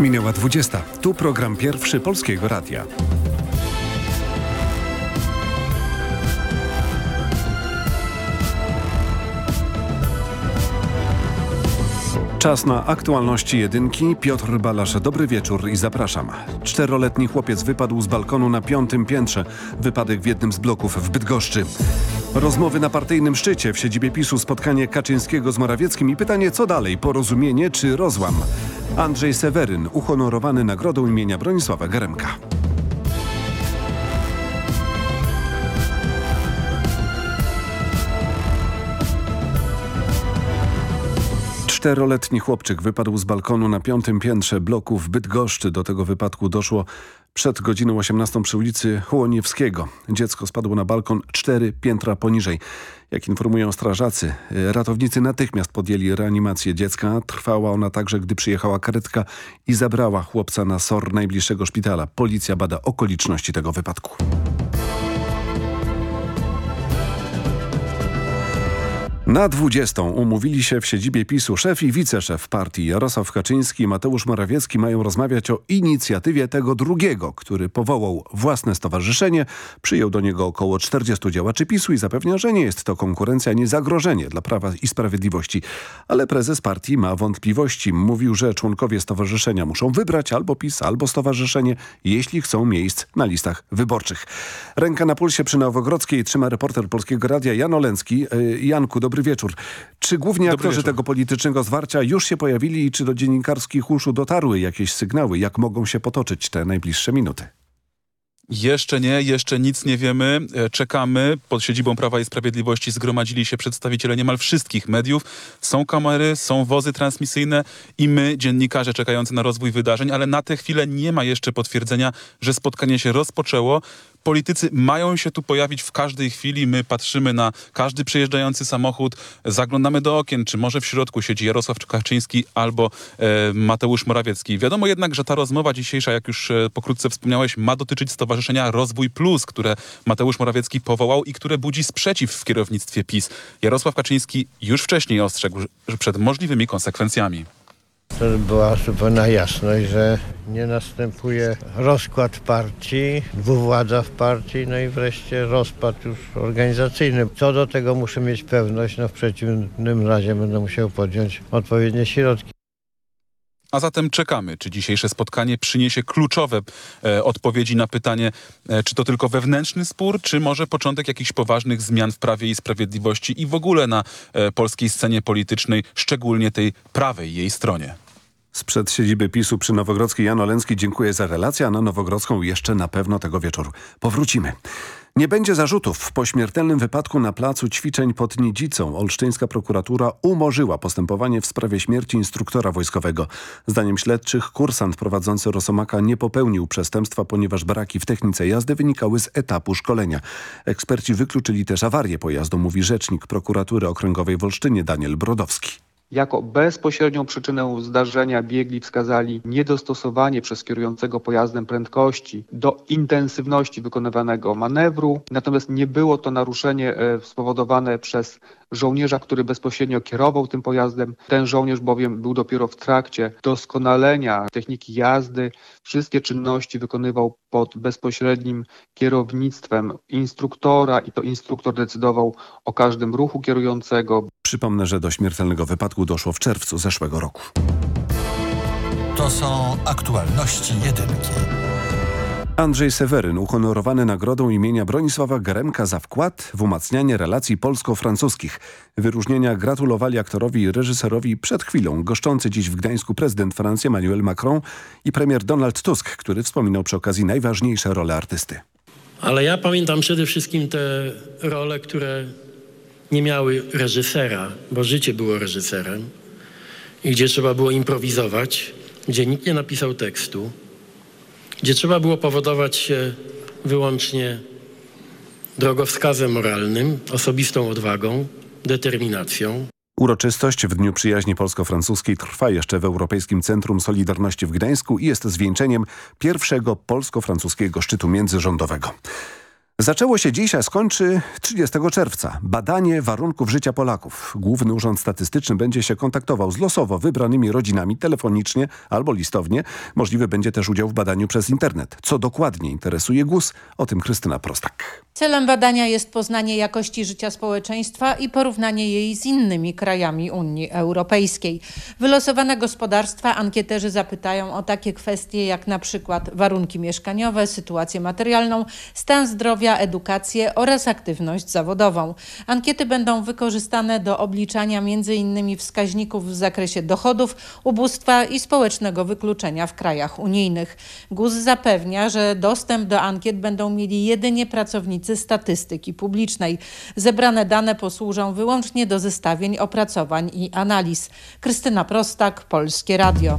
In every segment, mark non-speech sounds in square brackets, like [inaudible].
Minęła 20. Tu program pierwszy Polskiego Radia. Czas na aktualności jedynki. Piotr Balasz, dobry wieczór i zapraszam. Czteroletni chłopiec wypadł z balkonu na piątym piętrze. Wypadek w jednym z bloków w Bydgoszczy. Rozmowy na partyjnym szczycie w siedzibie PiSu, spotkanie Kaczyńskiego z Morawieckim i pytanie co dalej, porozumienie czy rozłam? Andrzej Seweryn, uhonorowany nagrodą imienia Bronisława Geremka. Czteroletni chłopczyk wypadł z balkonu na piątym piętrze bloku w Bydgoszczy. Do tego wypadku doszło przed godziną 18 przy ulicy Chłoniewskiego. Dziecko spadło na balkon cztery piętra poniżej. Jak informują strażacy, ratownicy natychmiast podjęli reanimację dziecka. Trwała ona także, gdy przyjechała karetka i zabrała chłopca na SOR najbliższego szpitala. Policja bada okoliczności tego wypadku. Na 20 umówili się w siedzibie PiSu szef i wiceszef partii Jarosław Kaczyński i Mateusz Morawiecki mają rozmawiać o inicjatywie tego drugiego, który powołał własne stowarzyszenie, przyjął do niego około 40 działaczy PiSu i zapewnia, że nie jest to konkurencja, nie zagrożenie dla Prawa i Sprawiedliwości. Ale prezes partii ma wątpliwości. Mówił, że członkowie stowarzyszenia muszą wybrać albo PiS, albo stowarzyszenie, jeśli chcą miejsc na listach wyborczych. Ręka na pulsie przy Nowogrodzkiej trzyma reporter Polskiego Radia Jan Olencki. Janku, dobry wieczór. Czy głównie Dobry aktorzy wieczór. tego politycznego zwarcia już się pojawili i czy do dziennikarskich uszu dotarły jakieś sygnały? Jak mogą się potoczyć te najbliższe minuty? Jeszcze nie, jeszcze nic nie wiemy. E, Czekamy. Pod siedzibą Prawa i Sprawiedliwości zgromadzili się przedstawiciele niemal wszystkich mediów. Są kamery, są wozy transmisyjne i my, dziennikarze czekający na rozwój wydarzeń, ale na tę chwilę nie ma jeszcze potwierdzenia, że spotkanie się rozpoczęło. Politycy mają się tu pojawić w każdej chwili. My patrzymy na każdy przejeżdżający samochód, zaglądamy do okien, czy może w środku siedzi Jarosław Kaczyński albo e, Mateusz Morawiecki. Wiadomo jednak, że ta rozmowa dzisiejsza, jak już e, pokrótce wspomniałeś, ma dotyczyć Stowarzyszenia Rozwój Plus, które Mateusz Morawiecki powołał i które budzi sprzeciw w kierownictwie PiS. Jarosław Kaczyński już wcześniej ostrzegł przed możliwymi konsekwencjami. To była zupełna jasność, że nie następuje rozkład partii, dwuwładza w partii, no i wreszcie rozpad już organizacyjny. Co do tego muszę mieć pewność, no w przeciwnym razie będę musiał podjąć odpowiednie środki. A zatem czekamy, czy dzisiejsze spotkanie przyniesie kluczowe e, odpowiedzi na pytanie, e, czy to tylko wewnętrzny spór, czy może początek jakichś poważnych zmian w Prawie i Sprawiedliwości i w ogóle na e, polskiej scenie politycznej, szczególnie tej prawej jej stronie. Sprzed siedziby PiSu przy Nowogrodzkiej Jan Olencki dziękuję za relację, a na Nowogrodzką jeszcze na pewno tego wieczoru powrócimy. Nie będzie zarzutów. Po śmiertelnym wypadku na placu ćwiczeń pod Nidzicą olsztyńska prokuratura umorzyła postępowanie w sprawie śmierci instruktora wojskowego. Zdaniem śledczych kursant prowadzący Rosomaka nie popełnił przestępstwa, ponieważ braki w technice jazdy wynikały z etapu szkolenia. Eksperci wykluczyli też awarię pojazdu, mówi rzecznik prokuratury okręgowej w Olsztynie Daniel Brodowski. Jako bezpośrednią przyczynę zdarzenia biegli wskazali niedostosowanie przez kierującego pojazdem prędkości do intensywności wykonywanego manewru, natomiast nie było to naruszenie e, spowodowane przez żołnierza, który bezpośrednio kierował tym pojazdem. Ten żołnierz bowiem był dopiero w trakcie doskonalenia techniki jazdy. Wszystkie czynności wykonywał pod bezpośrednim kierownictwem instruktora i to instruktor decydował o każdym ruchu kierującego, Przypomnę, że do śmiertelnego wypadku doszło w czerwcu zeszłego roku. To są aktualności jedynki. Andrzej Seweryn uhonorowany nagrodą imienia Bronisława Geremka za wkład w umacnianie relacji polsko-francuskich. Wyróżnienia gratulowali aktorowi i reżyserowi przed chwilą goszczący dziś w Gdańsku prezydent Francji Emmanuel Macron i premier Donald Tusk, który wspominał przy okazji najważniejsze role artysty. Ale ja pamiętam przede wszystkim te role, które nie miały reżysera, bo życie było reżyserem i gdzie trzeba było improwizować, gdzie nikt nie napisał tekstu, gdzie trzeba było powodować się wyłącznie drogowskazem moralnym, osobistą odwagą, determinacją. Uroczystość w Dniu Przyjaźni Polsko-Francuskiej trwa jeszcze w Europejskim Centrum Solidarności w Gdańsku i jest zwieńczeniem pierwszego polsko-francuskiego szczytu międzyrządowego. Zaczęło się dziś, a skończy 30 czerwca. Badanie warunków życia Polaków. Główny Urząd Statystyczny będzie się kontaktował z losowo wybranymi rodzinami telefonicznie albo listownie. Możliwy będzie też udział w badaniu przez internet. Co dokładnie interesuje GUS? O tym Krystyna Prostak. Celem badania jest poznanie jakości życia społeczeństwa i porównanie jej z innymi krajami Unii Europejskiej. Wylosowane gospodarstwa ankieterzy zapytają o takie kwestie jak na przykład warunki mieszkaniowe, sytuację materialną, stan zdrowia, edukację oraz aktywność zawodową. Ankiety będą wykorzystane do obliczania m.in. wskaźników w zakresie dochodów, ubóstwa i społecznego wykluczenia w krajach unijnych. GUS zapewnia, że dostęp do ankiet będą mieli jedynie pracownicy statystyki publicznej. Zebrane dane posłużą wyłącznie do zestawień, opracowań i analiz. Krystyna Prostak, Polskie Radio.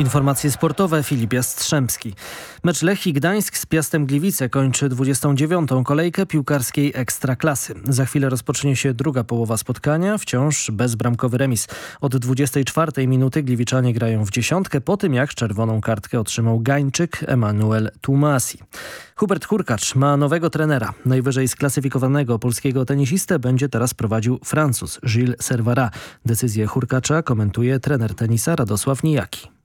Informacje sportowe Filip Jastrzębski. Mecz Lechii Gdańsk z Piastem Gliwice kończy 29. kolejkę piłkarskiej Ekstraklasy. Za chwilę rozpocznie się druga połowa spotkania, wciąż bezbramkowy remis. Od 24 minuty Gliwiczanie grają w dziesiątkę po tym jak czerwoną kartkę otrzymał Gańczyk Emanuel Tumasi. Hubert Hurkacz ma nowego trenera. Najwyżej sklasyfikowanego polskiego tenisistę będzie teraz prowadził Francuz Gilles Servara. Decyzję Hurkacza komentuje trener tenisa Radosław Nijaki.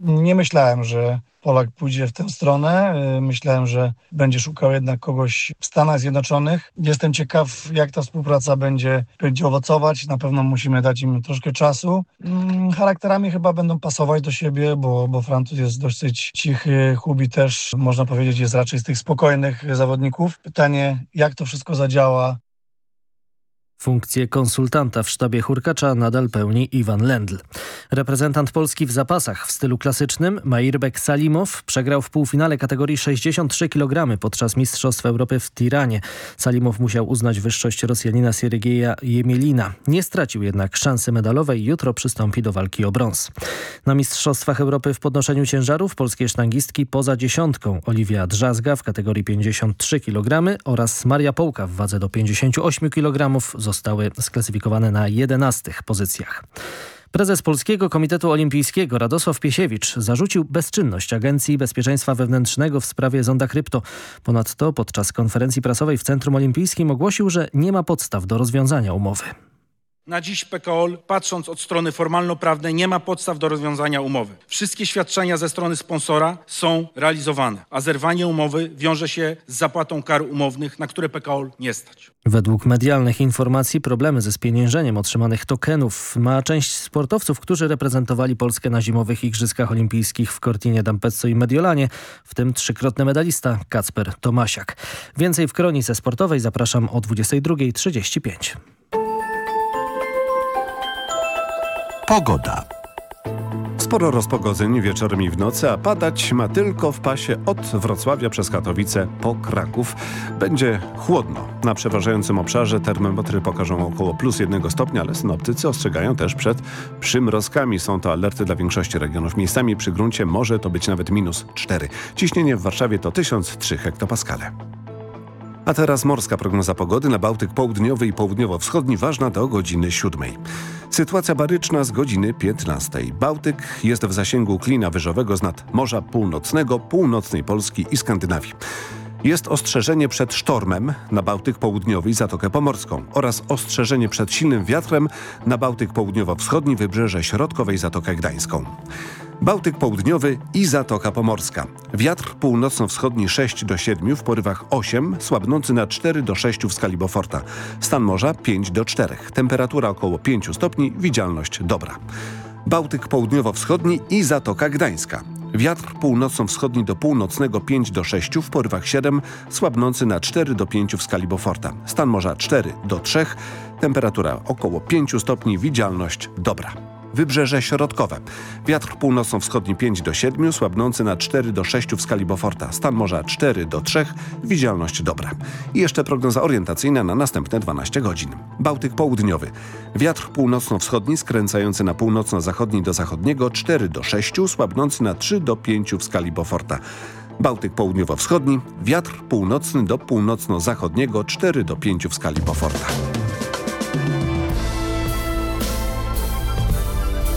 Nie myślałem, że Polak pójdzie w tę stronę. Myślałem, że będzie szukał jednak kogoś w Stanach Zjednoczonych. Jestem ciekaw, jak ta współpraca będzie, będzie owocować. Na pewno musimy dać im troszkę czasu. Charakterami chyba będą pasować do siebie, bo, bo Francuz jest dosyć cichy. Hubi też, można powiedzieć, jest raczej z tych spokojnych zawodników. Pytanie, jak to wszystko zadziała Funkcję konsultanta w sztabie Hurkacza nadal pełni Iwan Lendl. Reprezentant Polski w zapasach w stylu klasycznym Mairbek Salimow przegrał w półfinale kategorii 63 kg podczas Mistrzostw Europy w Tiranie. Salimow musiał uznać wyższość Rosjanina Siergieja Jemielina. Nie stracił jednak szansy medalowej jutro przystąpi do walki o brąz. Na Mistrzostwach Europy w podnoszeniu ciężarów polskie sztangistki poza dziesiątką Oliwia Drzazga w kategorii 53 kg oraz Maria Połka w wadze do 58 kg zostały sklasyfikowane na 11 pozycjach. Prezes Polskiego Komitetu Olimpijskiego Radosław Piesiewicz zarzucił bezczynność Agencji Bezpieczeństwa Wewnętrznego w sprawie zonda krypto. Ponadto podczas konferencji prasowej w Centrum Olimpijskim ogłosił, że nie ma podstaw do rozwiązania umowy. Na dziś PKOL, patrząc od strony formalno-prawnej, nie ma podstaw do rozwiązania umowy. Wszystkie świadczenia ze strony sponsora są realizowane, a zerwanie umowy wiąże się z zapłatą kar umownych, na które PKOL nie stać. Według medialnych informacji problemy ze spieniężeniem otrzymanych tokenów ma część sportowców, którzy reprezentowali Polskę na zimowych Igrzyskach Olimpijskich w Cortinie d'Ampezzo i Mediolanie, w tym trzykrotny medalista Kacper Tomasiak. Więcej w kronice sportowej zapraszam o 22.35. Pogoda. Sporo rozpogodzeń wieczorem i w nocy, a padać ma tylko w pasie od Wrocławia przez Katowice po Kraków. Będzie chłodno. Na przeważającym obszarze termometry pokażą około plus jednego stopnia, ale synoptycy ostrzegają też przed przymrozkami. Są to alerty dla większości regionów. Miejscami przy gruncie może to być nawet minus 4. Ciśnienie w Warszawie to 1003 hektopaskale. A teraz morska prognoza pogody na Bałtyk południowy i południowo-wschodni ważna do godziny 7. Sytuacja baryczna z godziny 15. Bałtyk jest w zasięgu klina wyżowego z nad Morza Północnego, północnej Polski i Skandynawii. Jest ostrzeżenie przed sztormem na Bałtyk Południowy i Zatokę Pomorską oraz ostrzeżenie przed silnym wiatrem na Bałtyk Południowo-Wschodni, Wybrzeże Środkowe i Zatokę Gdańską. Bałtyk Południowy i Zatoka Pomorska. Wiatr północno-wschodni 6 do 7, w porywach 8, słabnący na 4 do 6 w skali Beauforta. Stan morza 5 do 4. Temperatura około 5 stopni, widzialność dobra. Bałtyk Południowo-Wschodni i Zatoka Gdańska. Wiatr północno-wschodni do północnego 5 do 6, w porywach 7, słabnący na 4 do 5 w skali Beauforta. Stan morza 4 do 3, temperatura około 5 stopni, widzialność dobra. Wybrzeże środkowe. Wiatr północno-wschodni 5 do 7, słabnący na 4 do 6 w skali Beauforta. Stan morza 4 do 3, widzialność dobra. I jeszcze prognoza orientacyjna na następne 12 godzin. Bałtyk południowy. Wiatr północno-wschodni skręcający na północno-zachodni do zachodniego 4 do 6, słabnący na 3 do 5 w skali Beauforta. Bałtyk południowo-wschodni, wiatr północny do północno-zachodniego 4 do 5 w skali Beauforta.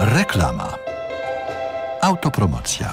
Reklama. Autopromocja.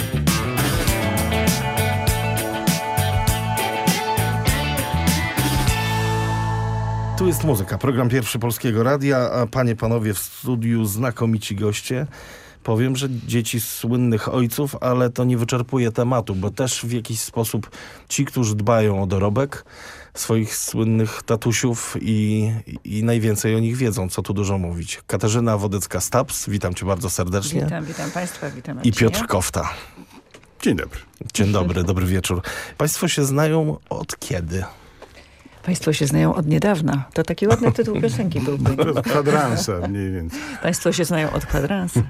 Tu jest muzyka, program pierwszy Polskiego Radia, a panie, panowie w studiu znakomici goście. Powiem, że dzieci słynnych ojców, ale to nie wyczerpuje tematu, bo też w jakiś sposób ci, którzy dbają o dorobek swoich słynnych tatusiów i, i najwięcej o nich wiedzą, co tu dużo mówić. Katarzyna Wodecka-Staps, witam cię bardzo serdecznie. Witam, witam państwa, witam I Marcinie. Piotr Kofta. Dzień dobry. Dzień dobry, dobry wieczór. Państwo się znają od kiedy? Państwo się znają od niedawna. To taki ładny tytuł piosenki byłby. Od kwadransa mniej więcej. Państwo się znają od kwadransa.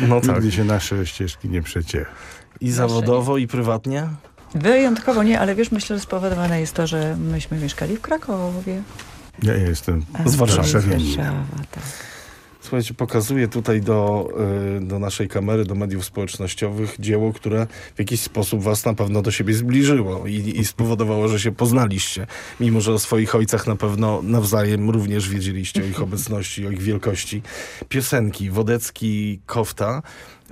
No tak. Nigdy się nasze ścieżki nie przecięły. I zawodowo, i prywatnie? Wyjątkowo nie, ale wiesz, myślę, że spowodowane jest to, że myśmy mieszkali w Krakowie. Ja jestem Z Warszawy. Warszawa, tak. Słuchajcie, pokazuję tutaj do, y, do naszej kamery, do mediów społecznościowych dzieło, które w jakiś sposób was na pewno do siebie zbliżyło i, i spowodowało, że się poznaliście. Mimo, że o swoich ojcach na pewno nawzajem również wiedzieliście, o ich obecności, o ich wielkości. Piosenki Wodecki, Kofta.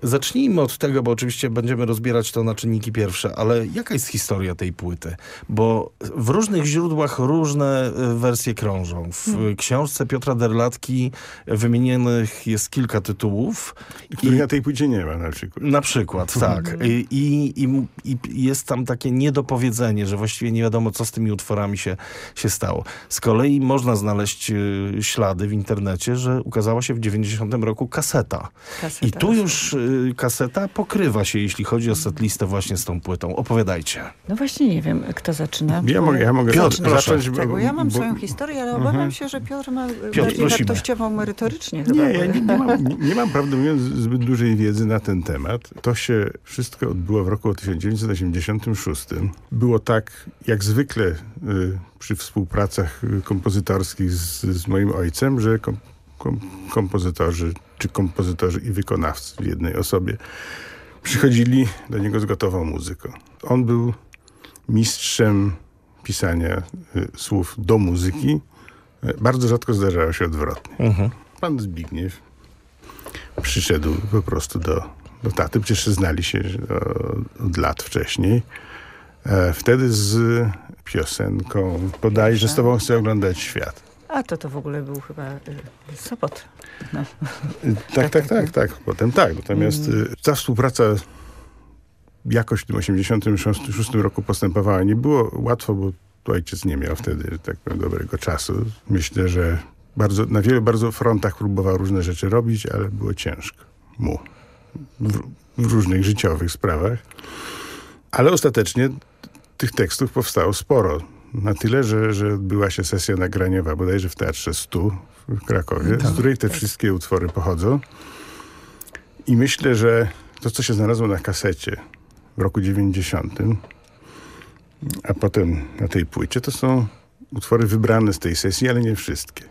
Zacznijmy od tego, bo oczywiście będziemy rozbierać to na czynniki pierwsze, ale jaka jest historia tej płyty? Bo w różnych źródłach różne y, wersje krążą. W Hmm. książce Piotra Derlatki wymienionych jest kilka tytułów. Których na tej płycie nie ma na przykład. Na przykład, tak. I, i, i, I jest tam takie niedopowiedzenie, że właściwie nie wiadomo, co z tymi utworami się, się stało. Z kolei można znaleźć y, ślady w internecie, że ukazała się w 90 roku kaseta. Kaseta, I tu już y, y, kaseta pokrywa się, jeśli chodzi o setlistę właśnie z tą płytą. Opowiadajcie. No właśnie nie wiem, kto zaczyna. Ja mogę, ja mogę Piotr, zacząć, proszę. bo- Tak, bo ja mam bo- swoją historię, ale Mhm. obawiam się, że Piotr ma Piotr, bardziej prosimy. wartościową merytorycznie Nie, chyba. ja nie, nie, mam, nie, nie mam, prawdę mówiąc, zbyt dużej wiedzy na ten temat. To się wszystko odbyło w roku 1986. Było tak, jak zwykle y, przy współpracach y, kompozytorskich z, z moim ojcem, że kom, kom, kompozytorzy, czy kompozytorzy i wykonawcy w jednej osobie przychodzili do niego z gotową muzyką. On był mistrzem pisania y, słów do muzyki. Y, Bardzo rzadko zdarzało się odwrotnie. Mhm. Pan Zbigniew przyszedł po prostu do, do taty, przecież znali się od, od lat wcześniej. E, wtedy z piosenką Podaj, że z tobą chcę oglądać świat. A to to w ogóle był chyba y, Sopot. No. Y, Tak, tak, tak, tak. Potem tak. Natomiast y, ta współpraca jakoś w tym 86 roku postępowała. Nie było łatwo, bo ojciec nie miał wtedy, tak powiem, dobrego czasu. Myślę, że bardzo, na wielu bardzo frontach próbował różne rzeczy robić, ale było ciężko mu w, w różnych życiowych sprawach. Ale ostatecznie tych tekstów powstało sporo. Na tyle, że, że odbyła się sesja nagraniowa bodajże w Teatrze Stu w Krakowie, z której te wszystkie utwory pochodzą. I myślę, że to, co się znalazło na kasecie w roku 90, a potem na tej płycie, to są utwory wybrane z tej sesji, ale nie wszystkie.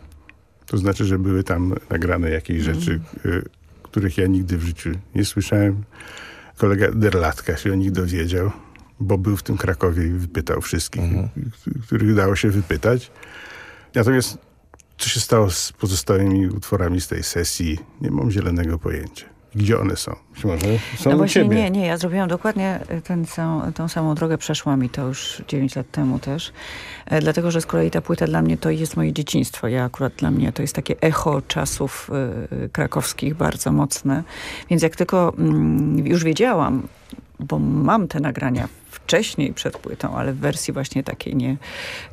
To znaczy, że były tam nagrane jakieś rzeczy, y, których ja nigdy w życiu nie słyszałem. Kolega Derlatka się o nich dowiedział, bo był w tym Krakowie i wypytał wszystkich, k- których dało się wypytać. Natomiast co się stało z pozostałymi utworami z tej sesji, nie mam zielonego pojęcia. Gdzie one są? Być może są no właśnie ciebie. nie, nie, ja zrobiłam dokładnie ten sam, tą samą drogę, przeszła mi to już 9 lat temu też, e, dlatego, że z kolei ta płyta dla mnie to jest moje dzieciństwo. Ja akurat dla mnie to jest takie echo czasów y, krakowskich bardzo mocne, więc jak tylko mm, już wiedziałam, bo mam te nagrania wcześniej przed płytą, ale w wersji właśnie takiej nie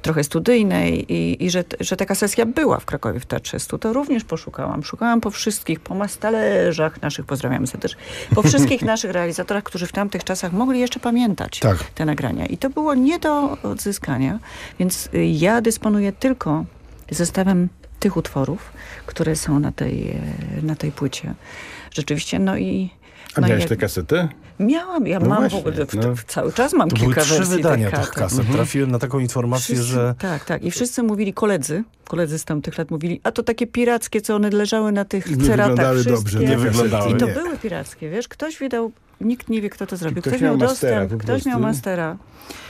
trochę studyjnej i, i że, że taka sesja była w Krakowie w Teatrze Stu, to również poszukałam. Szukałam po wszystkich, po mastalerzach naszych, pozdrawiamy serdecznie, po wszystkich [laughs] naszych realizatorach, którzy w tamtych czasach mogli jeszcze pamiętać Tak. te nagrania. I to było nie do odzyskania, więc y, ja dysponuję tylko zestawem tych utworów, które są na tej, e, na tej płycie. Rzeczywiście, no i... A no miałeś jak- tę kasetę? Miałam, ja No mam właśnie, w ogóle, w, no. cały czas mam To były kilka trzy wersji wydania tych tych kaset. kaset. Trafiłem na taką informację, Wszyscy, że Tak, tak. I wszyscy mówili, koledzy, koledzy z tamtych lat mówili, a to takie pirackie, co one leżały na tych Nie ceratach wyglądały wszystkie. dobrze, te Nie kasety. wyglądały, I to nie. były pirackie, wiesz, ktoś wydał, nikt nie wie, kto to zrobił. Ktoś Ktoś, miał mastera dostęp, ktoś miał mastera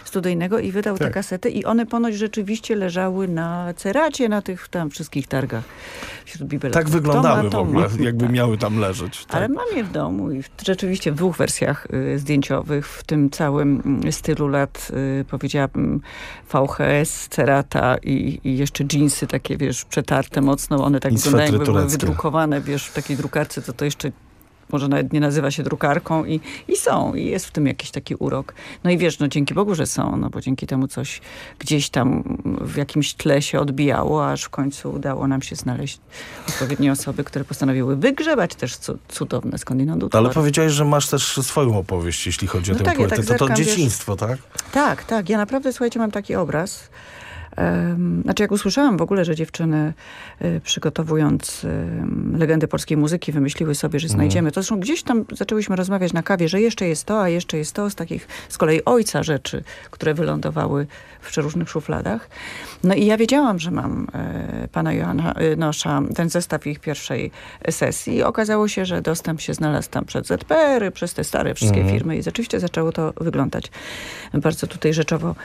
studyjnego i wydał te Tak. kasety i one ponoć rzeczywiście leżały na ceracie, na tych tam wszystkich targach wśród bibelotek. tak wyglądały w ogóle, jakby miały tam leżeć. Tak. Ale mam je w domu i w, rzeczywiście w dwóch wersjach y, zdjęciowych, w tym całym y, stylu lat, y, powiedziałabym VHS, cerata i, i jeszcze jeansy takie, wiesz, przetarte mocno. One tak wyglądają, jakby były wydrukowane, wiesz, w takiej drukarce, to to jeszcze może nawet nie nazywa się drukarką i, i są, i jest w tym jakiś taki urok. No i wiesz, no dzięki Bogu, że są, no bo dzięki temu coś gdzieś tam w jakimś tle się odbijało, aż w końcu udało nam się znaleźć odpowiednie osoby, które postanowiły wygrzebać też cu- cudowne skądinąd Ale utwory. powiedziałeś, że masz też swoją opowieść, jeśli chodzi o No tę tak, ja tak to to zerkam, wiesz- dzieciństwo, tak? Tak, tak. Ja naprawdę, słuchajcie, mam taki obraz. Znaczy, jak usłyszałam w ogóle, że dziewczyny y, przygotowując em, legendy polskiej muzyki wymyśliły sobie, że Mhm. znajdziemy. To zresztą gdzieś tam zaczęłyśmy rozmawiać na kawie, że jeszcze jest to, a jeszcze jest to z takich z kolei ojca rzeczy, które wylądowały w przeróżnych szufladach. No i ja wiedziałam, że mam e, pana Johanna e, Nosza, ten zestaw ich pierwszej sesji. Okazało się, że dostęp się znalazł tam przez ZPR, przez te stare wszystkie Mhm. firmy i rzeczywiście zaczęło to wyglądać bardzo tutaj rzeczowo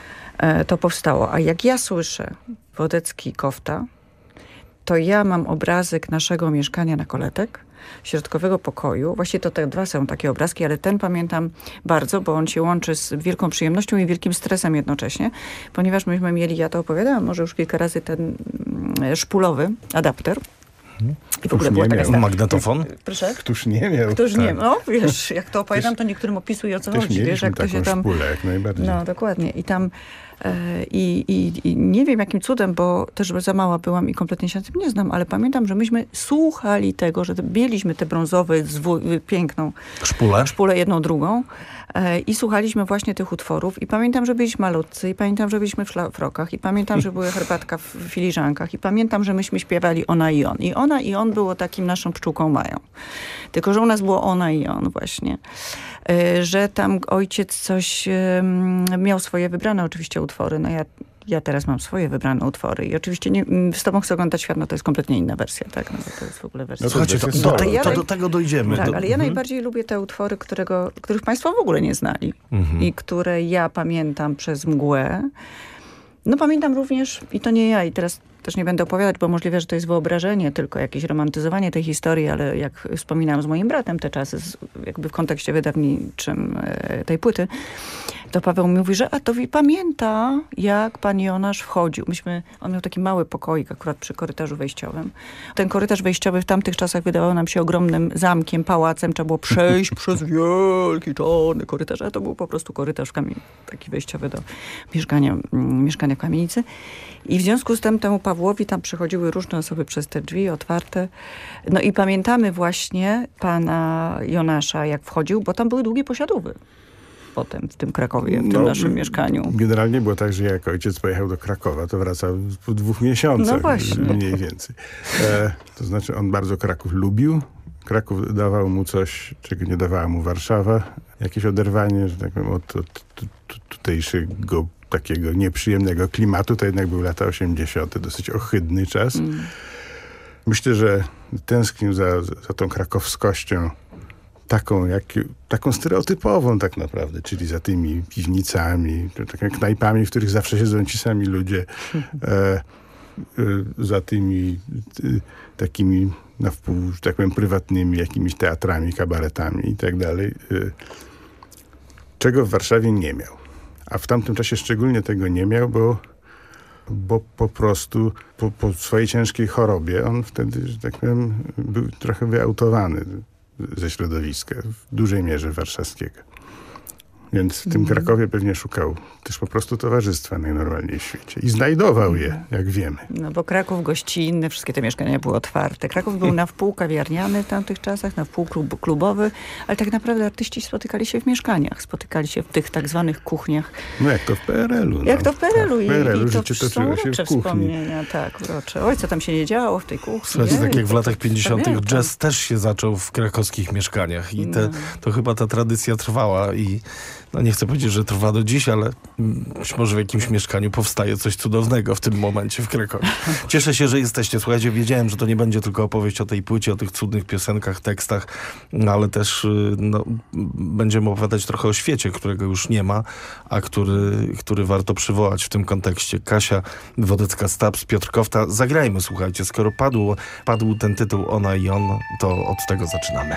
to powstało. A jak ja słyszę Wodecki Kofta, to ja mam obrazek naszego mieszkania na Koletek, środkowego pokoju. Właśnie to te dwa są takie obrazki, ale ten pamiętam bardzo, bo on się łączy z wielką przyjemnością i wielkim stresem jednocześnie, ponieważ myśmy mieli, ja to opowiadałam może już kilka razy, ten mm, szpulowy adapter I w ogóle Któż była nie taka miał? Magnetofon? Proszę? Któż nie miał? Któż nie tak. No wiesz, jak to opowiadam, to niektórym opisuję o co chodzi. Wiesz, jak to się tam... szpulę, jak najbardziej. No, dokładnie. I tam e, i, i, i nie wiem jakim cudem, bo też za mała byłam i kompletnie się na tym nie znam, ale pamiętam, że myśmy słuchali tego, że mieliśmy te brązowe, zwó- piękną Szpulę? szpulę jedną, drugą i słuchaliśmy właśnie tych utworów i pamiętam, że byliśmy malutcy i pamiętam, że byliśmy w szlafrokach i pamiętam, że była herbatka w filiżankach i pamiętam, że myśmy śpiewali ona i on. I ona i on było takim naszą pszczółką Mają. Tylko, że u nas było ona i on właśnie. E, Że tam ojciec coś miał swoje wybrane oczywiście utwory. No ja ja teraz mam swoje wybrane utwory i oczywiście nie, m, z tobą chcę oglądać świat, no to jest kompletnie inna wersja, tak? No to jest w ogóle wersja. No Słuchajcie, to, do, ja to naj- do tego dojdziemy. Tak, do, ale ja mhm. najbardziej lubię te utwory, którego, których państwo w ogóle nie znali Mhm. i które ja pamiętam przez mgłę. No pamiętam również, i to nie ja, i teraz też nie będę opowiadać, bo możliwe, że to jest wyobrażenie, tylko jakieś romantyzowanie tej historii, ale jak wspominałam z moim bratem te czasy, jakby w kontekście wydawniczym e, tej płyty, to Paweł mówi, że a to pamięta, jak pan Jonasz wchodził. Myśmy, on miał taki mały pokoik akurat przy korytarzu wejściowym. Ten korytarz wejściowy w tamtych czasach wydawał nam się ogromnym zamkiem, pałacem. Trzeba było przejść przez wielki, czarny korytarz, a to był po prostu korytarz w kamien- taki wejściowy do mieszkania, mm, mieszkania w kamienicy. I w związku z tym temu Pawłowi tam przychodziły różne osoby przez te drzwi otwarte. No i pamiętamy właśnie pana Jonasza, jak wchodził, bo tam były długie posiadówy potem w tym Krakowie, w tym No, naszym mieszkaniu. Generalnie było tak, że jak ojciec pojechał do Krakowa, to wracał po dwóch miesiącach. No właśnie. Mniej więcej. E, to znaczy on bardzo Kraków lubił. Kraków dawał mu coś, czego nie dawała mu Warszawa. Jakieś oderwanie, że tak powiem, od, od, tutejszego takiego nieprzyjemnego klimatu. To jednak były lata 80., dosyć ohydny czas. Myślę, że tęsknił za, za tą krakowskością taką, jak, taką stereotypową tak naprawdę, czyli za tymi piwnicami, takimi knajpami, w których zawsze siedzą ci sami ludzie, [laughs] e, e, za tymi takimi na wpół, tak powiem, prywatnymi jakimiś teatrami, kabaretami i tak dalej, e, czego w Warszawie nie miał. A w tamtym czasie szczególnie tego nie miał, bo bo po prostu po, po swojej ciężkiej chorobie on wtedy, że tak powiem, był trochę wyautowany ze środowiska, w dużej mierze warszawskiego. Więc w tym Krakowie pewnie szukał też po prostu towarzystwa najnormalniej w świecie. I znajdował je, jak wiemy. No bo Kraków gościnny, wszystkie te mieszkania były otwarte. Kraków był na wpół kawiarniany w tamtych czasach, na wpół klub, klubowy, ale tak naprawdę artyści spotykali się w mieszkaniach, spotykali się w tych tak zwanych kuchniach. No jak to w PRL-u. No. Jak to w PRL-u i, W PRL-u i to życie są urocze wspomnienia, tak, urocze. Oj, co tam się nie działo w tej kuchni. Słuchajcie, tak jak w to latach tak 50. pamiętam. jazz też się zaczął w krakowskich mieszkaniach i te, No. to chyba ta tradycja trwała i no nie chcę powiedzieć, że trwa do dziś, ale być może w jakimś mieszkaniu powstaje coś cudownego w tym momencie w Krakowie. Cieszę się, że jesteście. Słuchajcie, wiedziałem, że to nie będzie tylko opowieść o tej płycie, o tych cudnych piosenkach, tekstach, no, ale też y, no, będziemy opowiadać trochę o świecie, którego już nie ma, a który, który warto przywołać w tym kontekście. Kasia Wodecka-Stabs, Piotr Kofta. Zagrajmy, słuchajcie, skoro padł, padł ten tytuł Ona i On, to od tego zaczynamy.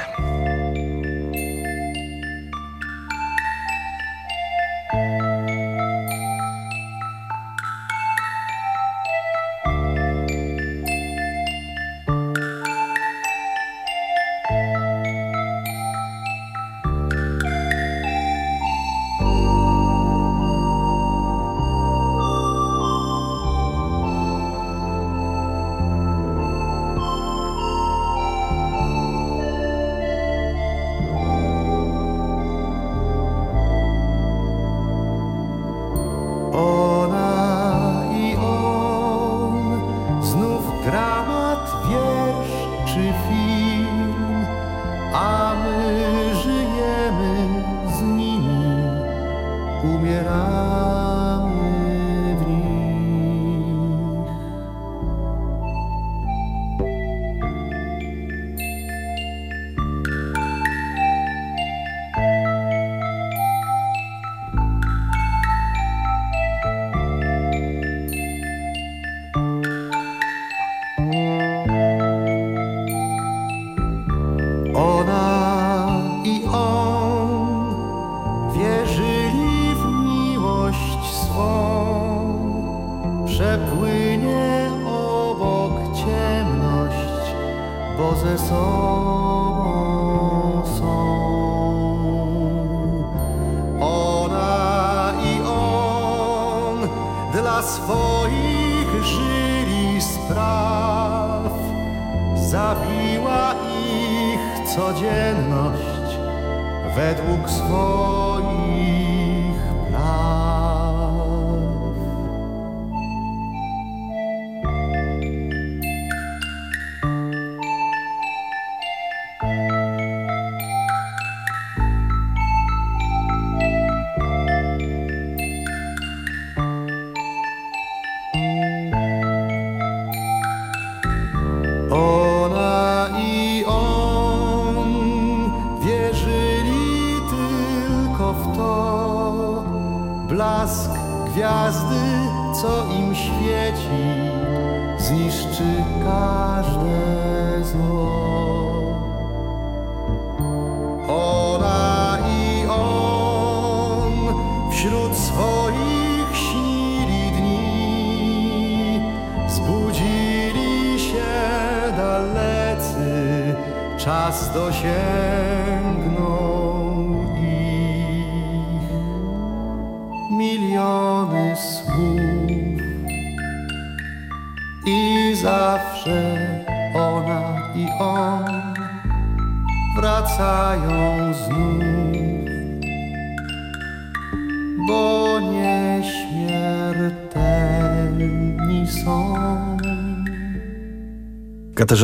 Według swoich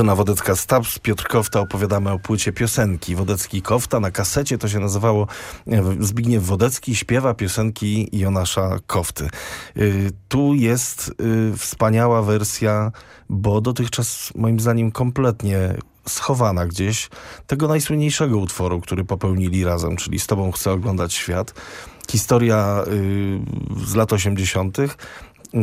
Katarzyna Wodecka-Stabs, Piotr Kofta opowiadamy o płycie piosenki. Wodecki Kofta na kasecie to się nazywało e, Zbigniew Wodecki śpiewa piosenki Jonasza Kofty. Y, Tu jest y, wspaniała wersja, bo dotychczas moim zdaniem kompletnie schowana gdzieś tego najsłynniejszego utworu, który popełnili razem, czyli Z Tobą chcę oglądać świat. Historia y, z lat 80.,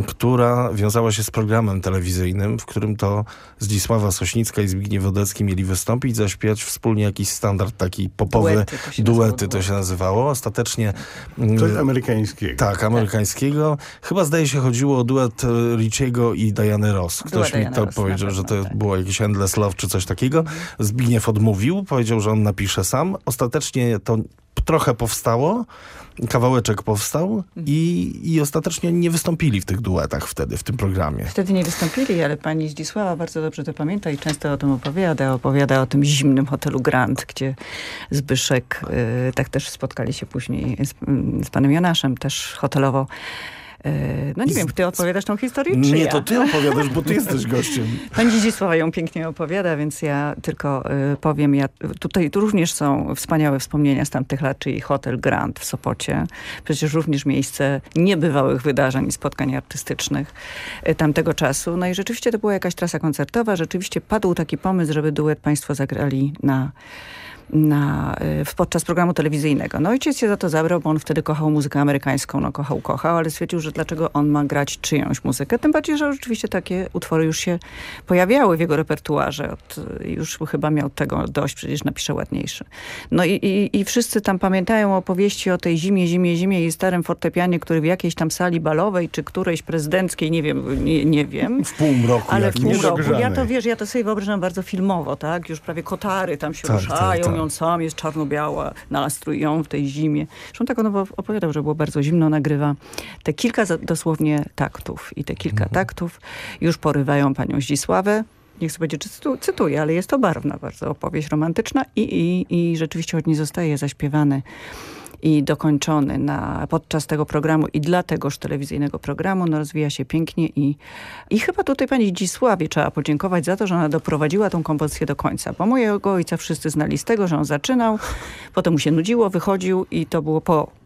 która wiązała się z programem telewizyjnym, w którym to Zdzisława Sośnicka i Zbigniew Wodecki mieli wystąpić, zaśpiewać wspólnie jakiś standard taki popowy, Duety to się duety nazywało, to się nazywało. Ostatecznie... Coś mm, amerykańskiego. Tak, amerykańskiego. Chyba zdaje się chodziło o duet e, Richiego i Diany Ross. Ktoś mi Diany to Ross, powiedział, że to tak. było jakieś Endless Love czy coś takiego. Zbigniew odmówił, powiedział, że on napisze sam. Ostatecznie to trochę powstało, kawałeczek powstał Mhm. i, i ostatecznie nie wystąpili w tych duetach wtedy, w tym programie. Wtedy nie wystąpili, ale pani Zdzisława bardzo dobrze to pamięta i często o tym opowiada. Opowiada o tym zimnym hotelu Grand, gdzie Zbyszek, y, tak też spotkali się później z, z panem Jonaszem, też hotelowo. Y, no nie wiem, ty opowiadasz tą historię, czy Nie, ja? to ty opowiadasz, bo ty [laughs] jesteś gościem. Pani Zdzisława ją pięknie opowiada, więc ja tylko y, powiem, ja, tutaj tu również są wspaniałe wspomnienia z tamtych lat, czyli Hotel Grand w Sopocie. Przecież również miejsce niebywałych wydarzeń i spotkań artystycznych y, tamtego czasu. No i rzeczywiście to była jakaś trasa koncertowa, rzeczywiście padł taki pomysł, żeby duet państwo zagrali na na, y, podczas programu telewizyjnego. No ojciec się za to zabrał, bo on wtedy kochał muzykę amerykańską, no kochał, kochał, ale stwierdził, że dlaczego on ma grać czyjąś muzykę. Tym bardziej, że rzeczywiście takie utwory już się pojawiały w jego repertuarze. Od, y, już chyba miał tego dość, przecież napisze ładniejszy. No i, i, i wszyscy tam pamiętają opowieści o tej zimie, zimie, zimie i starym fortepianie, który w jakiejś tam sali balowej, czy którejś prezydenckiej, nie wiem, nie, nie wiem. W półmroku Ale w jakimś. pół roku. Ja to wiesz, ja to sobie wyobrażam bardzo filmowo, tak? Już prawie kotary tam się Tak, ruszają, tak, tak. Ją sam jest czarno-biała, nastrój ją w tej zimie. Zresztą tak on opowiadał, że było bardzo zimno, nagrywa te kilka dosłownie taktów. I te kilka Mhm. taktów już porywają panią Zdzisławę. Niech sobie będzie cytu, cytuję, ale jest to barwna bardzo opowieść romantyczna i, i, i rzeczywiście choć nie zostaje zaśpiewany i dokończony na, podczas tego programu i dla tegoż telewizyjnego programu, no rozwija się pięknie i, i chyba tutaj pani Dzisławie trzeba podziękować za to, że ona doprowadziła tą kompozycję do końca, bo mojego ojca wszyscy znali z tego, że on zaczynał, potem mu się nudziło, wychodził i to było po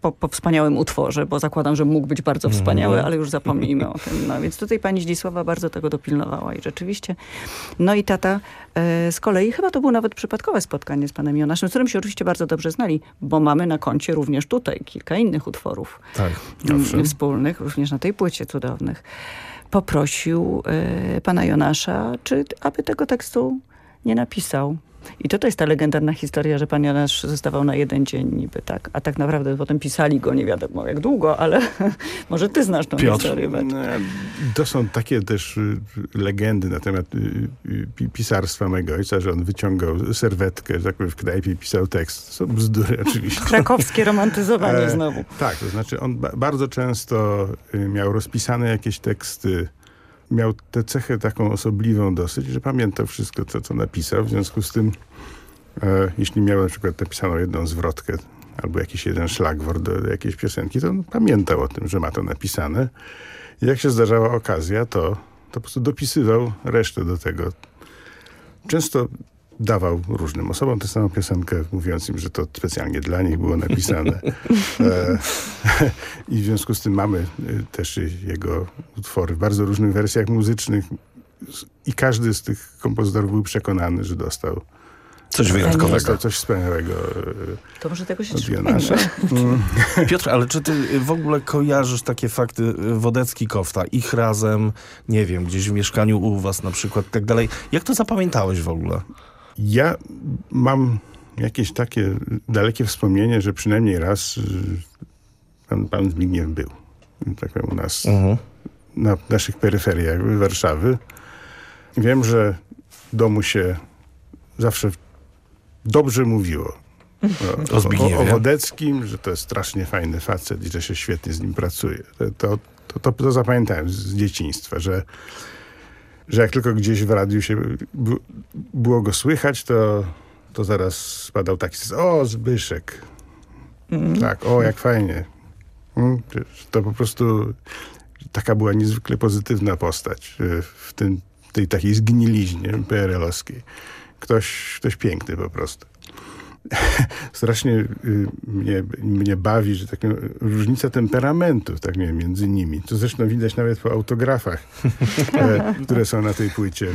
po, po wspaniałym utworze, bo zakładam, że mógł być bardzo Mhm. wspaniały, ale już zapomnijmy o tym. No, więc tutaj pani Zdzisława bardzo tego dopilnowała i rzeczywiście. No i tata e, z kolei, chyba to było nawet przypadkowe spotkanie z panem Jonaszem, z którym się oczywiście bardzo dobrze znali, bo mamy na koncie również tutaj kilka innych utworów Tak, mm, owszem. wspólnych, również na tej płycie cudownych. Poprosił e, pana Jonasza, czy aby tego tekstu nie napisał. I to, to jest ta legendarna historia, że pan Janasz zostawał na jeden dzień niby, tak? A tak naprawdę potem pisali go nie wiadomo jak długo, ale [laughs] może ty znasz tą Piotr, historię. Beat. To są takie też y, legendy na temat y, y, pisarstwa mojego ojca, że on wyciągał serwetkę, że tak powiem, w knajpie i pisał tekst. To są bzdury [laughs] oczywiście. Krakowskie romantyzowanie E, znowu. Tak, to znaczy on ba bardzo często miał rozpisane jakieś teksty, miał tę cechę taką osobliwą dosyć, że pamiętał wszystko to, co napisał. W związku z tym, e, jeśli miał na przykład napisaną jedną zwrotkę albo jakiś jeden szlagwort do, do jakiejś piosenki, to on pamiętał o tym, że ma to napisane. I jak się zdarzała okazja, to, to po prostu dopisywał resztę do tego. Często dawał różnym osobom tę samą piosenkę, mówiąc im, że to specjalnie dla nich było napisane. [laughs] E, [laughs] I w związku z tym mamy y, też jego utwory w bardzo różnych wersjach muzycznych i każdy z tych kompozytorów był przekonany, że dostał Coś wyjątkowego. Dostał coś wspaniałego. To może tego się. Mm. [laughs] Piotr, ale czy ty w ogóle kojarzysz takie fakty Wodecki Kofta, ich razem, nie wiem, gdzieś w mieszkaniu u was na przykład, tak dalej. Jak to zapamiętałeś w ogóle? Ja mam jakieś takie dalekie wspomnienie, że przynajmniej raz y, pan, pan Zbigniew był. Tak powiem, u nas na naszych peryferiach Warszawy. Wiem, że domu się zawsze dobrze mówiło. O [laughs] o, o Wodeckim, że to jest strasznie fajny facet i że się świetnie z nim pracuje. To, to, to, to, zapamiętałem z dzieciństwa, że że jak tylko gdzieś w radiu się było go słychać, to, to zaraz spadał taki o Zbyszek. Tak, o jak fajnie. Mm, To po prostu taka była niezwykle pozytywna postać y, w tym, tej takiej zgniliźnie PRL-owskiej. Ktoś, ktoś piękny po prostu. [laughs] Strasznie y, mnie, mnie bawi, że tak, powiem, różnica temperamentów tak, nie między nimi. To zresztą widać nawet po autografach, [laughs] e, które są na tej płycie.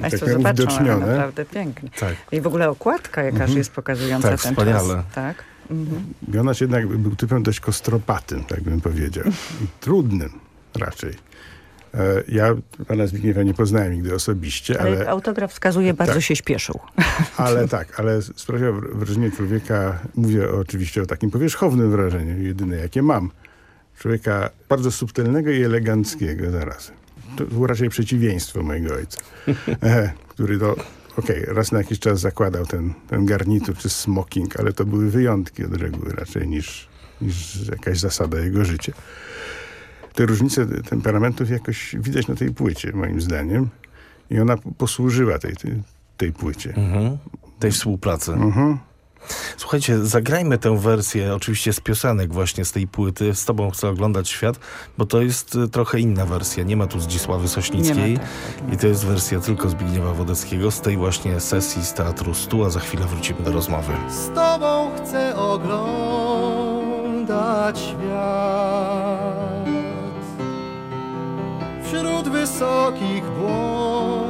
Państwo powiem, zobaczą, ale naprawdę pięknie. Tak. I w ogóle okładka jakaż Mhm. jest pokazująca Tak, ten wspaniale. czas. Tak, mhm. Jonasz jednak był typem dość kostropatym, tak bym powiedział. I [laughs] trudnym raczej. E, Ja pana Zbigniewa nie poznałem nigdy osobiście, Ale, ale, autograf wskazuje, bardzo tak. się śpieszył. [laughs] ale tak, ale sprawiał wrażenie człowieka, mówię oczywiście o takim powierzchownym wrażeniu, jedyne jakie mam, człowieka bardzo subtelnego i eleganckiego zarazem. To było raczej przeciwieństwo mojego ojca, [laughs] e, który to, okej, raz na jakiś czas zakładał ten, ten garnitur czy smoking, ale to były wyjątki od reguły raczej niż, niż jakaś zasada jego życia. Te różnice temperamentów jakoś widać na tej płycie, moim zdaniem. I ona posłużyła tej, tej, tej płycie. Mhm. Tej współpracy. Mhm. Słuchajcie, zagrajmy tę wersję, oczywiście z piosenek właśnie z tej płyty. Z tobą chcę oglądać świat, bo to jest y, trochę inna wersja. Nie ma tu Zdzisławy Sośnickiej. Nie ma, tak, I to jest wersja tylko Zbigniewa Wodeckiego z tej właśnie sesji z Teatru Stu, a za chwilę wrócimy do rozmowy. Z tobą chcę oglądać świat wysokich błądzić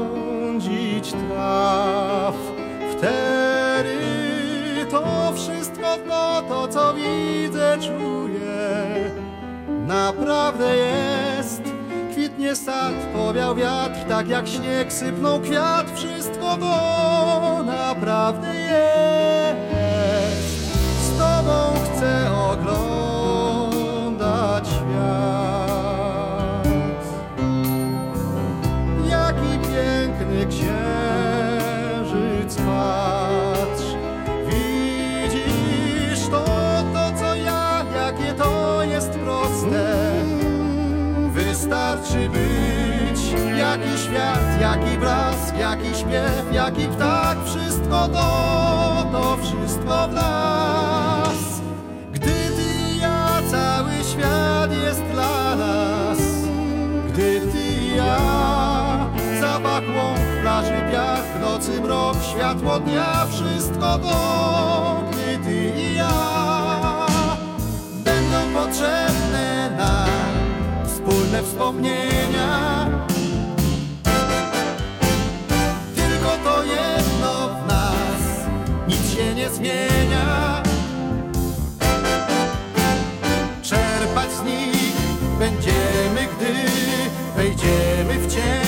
traw. Wtedy to wszystko dno, to co widzę, czuję. Naprawdę jest. Kwitnie sad, powiał wiatr Tak jak śnieg sypnął kwiat Wszystko to naprawdę jest jaki blask, jaki śpiew, jaki ptak Wszystko to, to wszystko w nas Gdy ty i ja, cały świat jest dla nas. Gdy ty i ja Zapach łąk, plaży piach, nocy mrok, światło dnia Wszystko to, gdy ty i ja Będą potrzebne nam wspólne wspomnienia zmienia Czerpać z nich będziemy, gdy wejdziemy w cień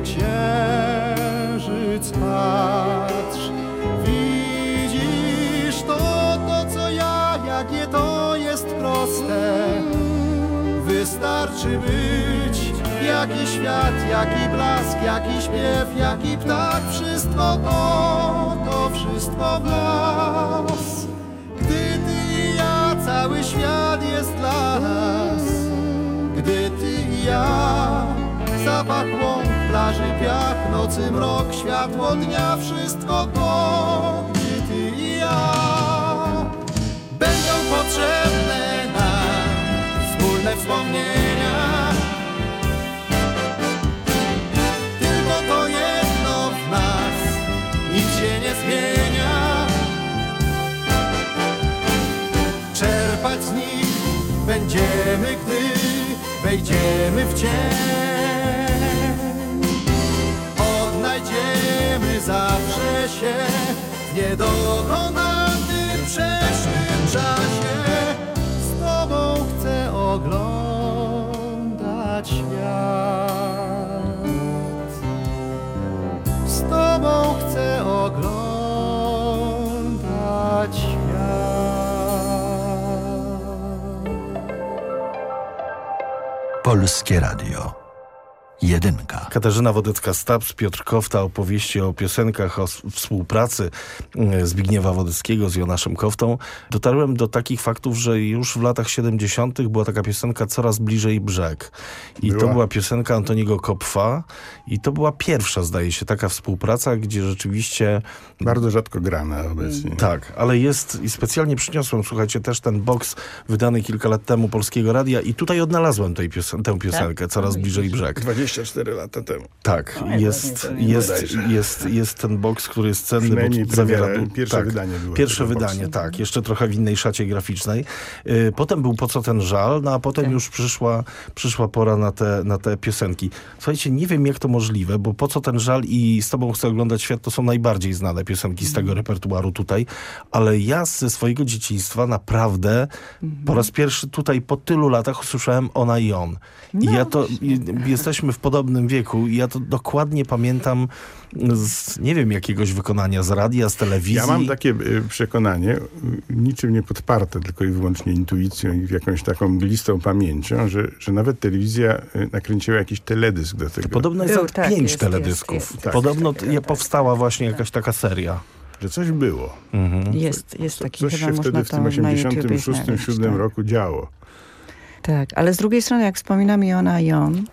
księżyc patrz, widzisz to, to co ja, jakie to jest proste. Wystarczy być jaki świat, jaki blask, jaki śpiew, jaki ptak, wszystko to, to wszystko w nas. Gdy ty i ja, cały świat jest dla nas. Gdy ty i ja, zapach łąk, plaży, piach, nocy mrok, światło dnia, wszystko to, gdy ty i ja będą potrzebne nam wspólne wspomnienia. Tylko to jedno w nas, nic się nie zmienia. Czerpać z nich będziemy, gdy wejdziemy w cień. W przeszłym czasie. Z Tobą chcę oglądać świat. Z Tobą chcę oglądać świat. Polskie Radio. Katarzyna Wodecka-Stabs, Piotr Kofta, opowieści o piosenkach, o współpracy mm, Zbigniewa Wodeckiego z Jonaszem Koftą. Dotarłem do takich faktów, że już w latach 70. była taka piosenka Coraz bliżej brzeg. I to Była. była piosenka Antoniego Kopfa i to była pierwsza, zdaje się, taka współpraca, gdzie rzeczywiście... Bardzo rzadko grana obecnie. Tak, ale jest i specjalnie przyniosłem, słuchajcie, też ten boks wydany kilka lat temu Polskiego Radia i tutaj odnalazłem tej piosen tę piosenkę, Coraz bliżej brzeg. 24 lata temu. Tak, No, jest, jest, jest, jest ten boks, który jest cenny, Przynajmniej bo zawiera... pierwsze tak, wydanie było Pierwsze wydanie, boksu. tak. Jeszcze trochę w innej szacie graficznej. Y, Potem był Po co ten żal, no a potem Tak. już przyszła, przyszła pora na te, na te piosenki. Słuchajcie, nie wiem jak to możliwe, bo Po co ten żal i Z tobą chcę oglądać świat to są najbardziej znane piosenki z Mhm. tego repertuaru tutaj, ale ja ze swojego dzieciństwa naprawdę Mhm. po raz pierwszy tutaj po tylu latach usłyszałem Ona i on. I No ja to, i, jesteśmy w podobnym wieku i ja to dokładnie pamiętam z, nie wiem, jakiegoś wykonania z radia, z telewizji. Ja mam takie y, przekonanie, y, niczym nie podparte, tylko i wyłącznie intuicją i jakąś taką mglistą pamięcią, że, że nawet telewizja y, nakręciła jakiś teledysk do tego. Podobno jest Był, tak, pięć jest, teledysków. jest, jest. Tak. Podobno t- je- powstała właśnie jakaś taka seria. Że coś było. Mhm. Jest, jest taki, Coś chyba się wtedy w tym na YouTubie 86-7 znaleźć, tak. roku działo. Tak, ale z drugiej strony, jak wspominam Jona i on,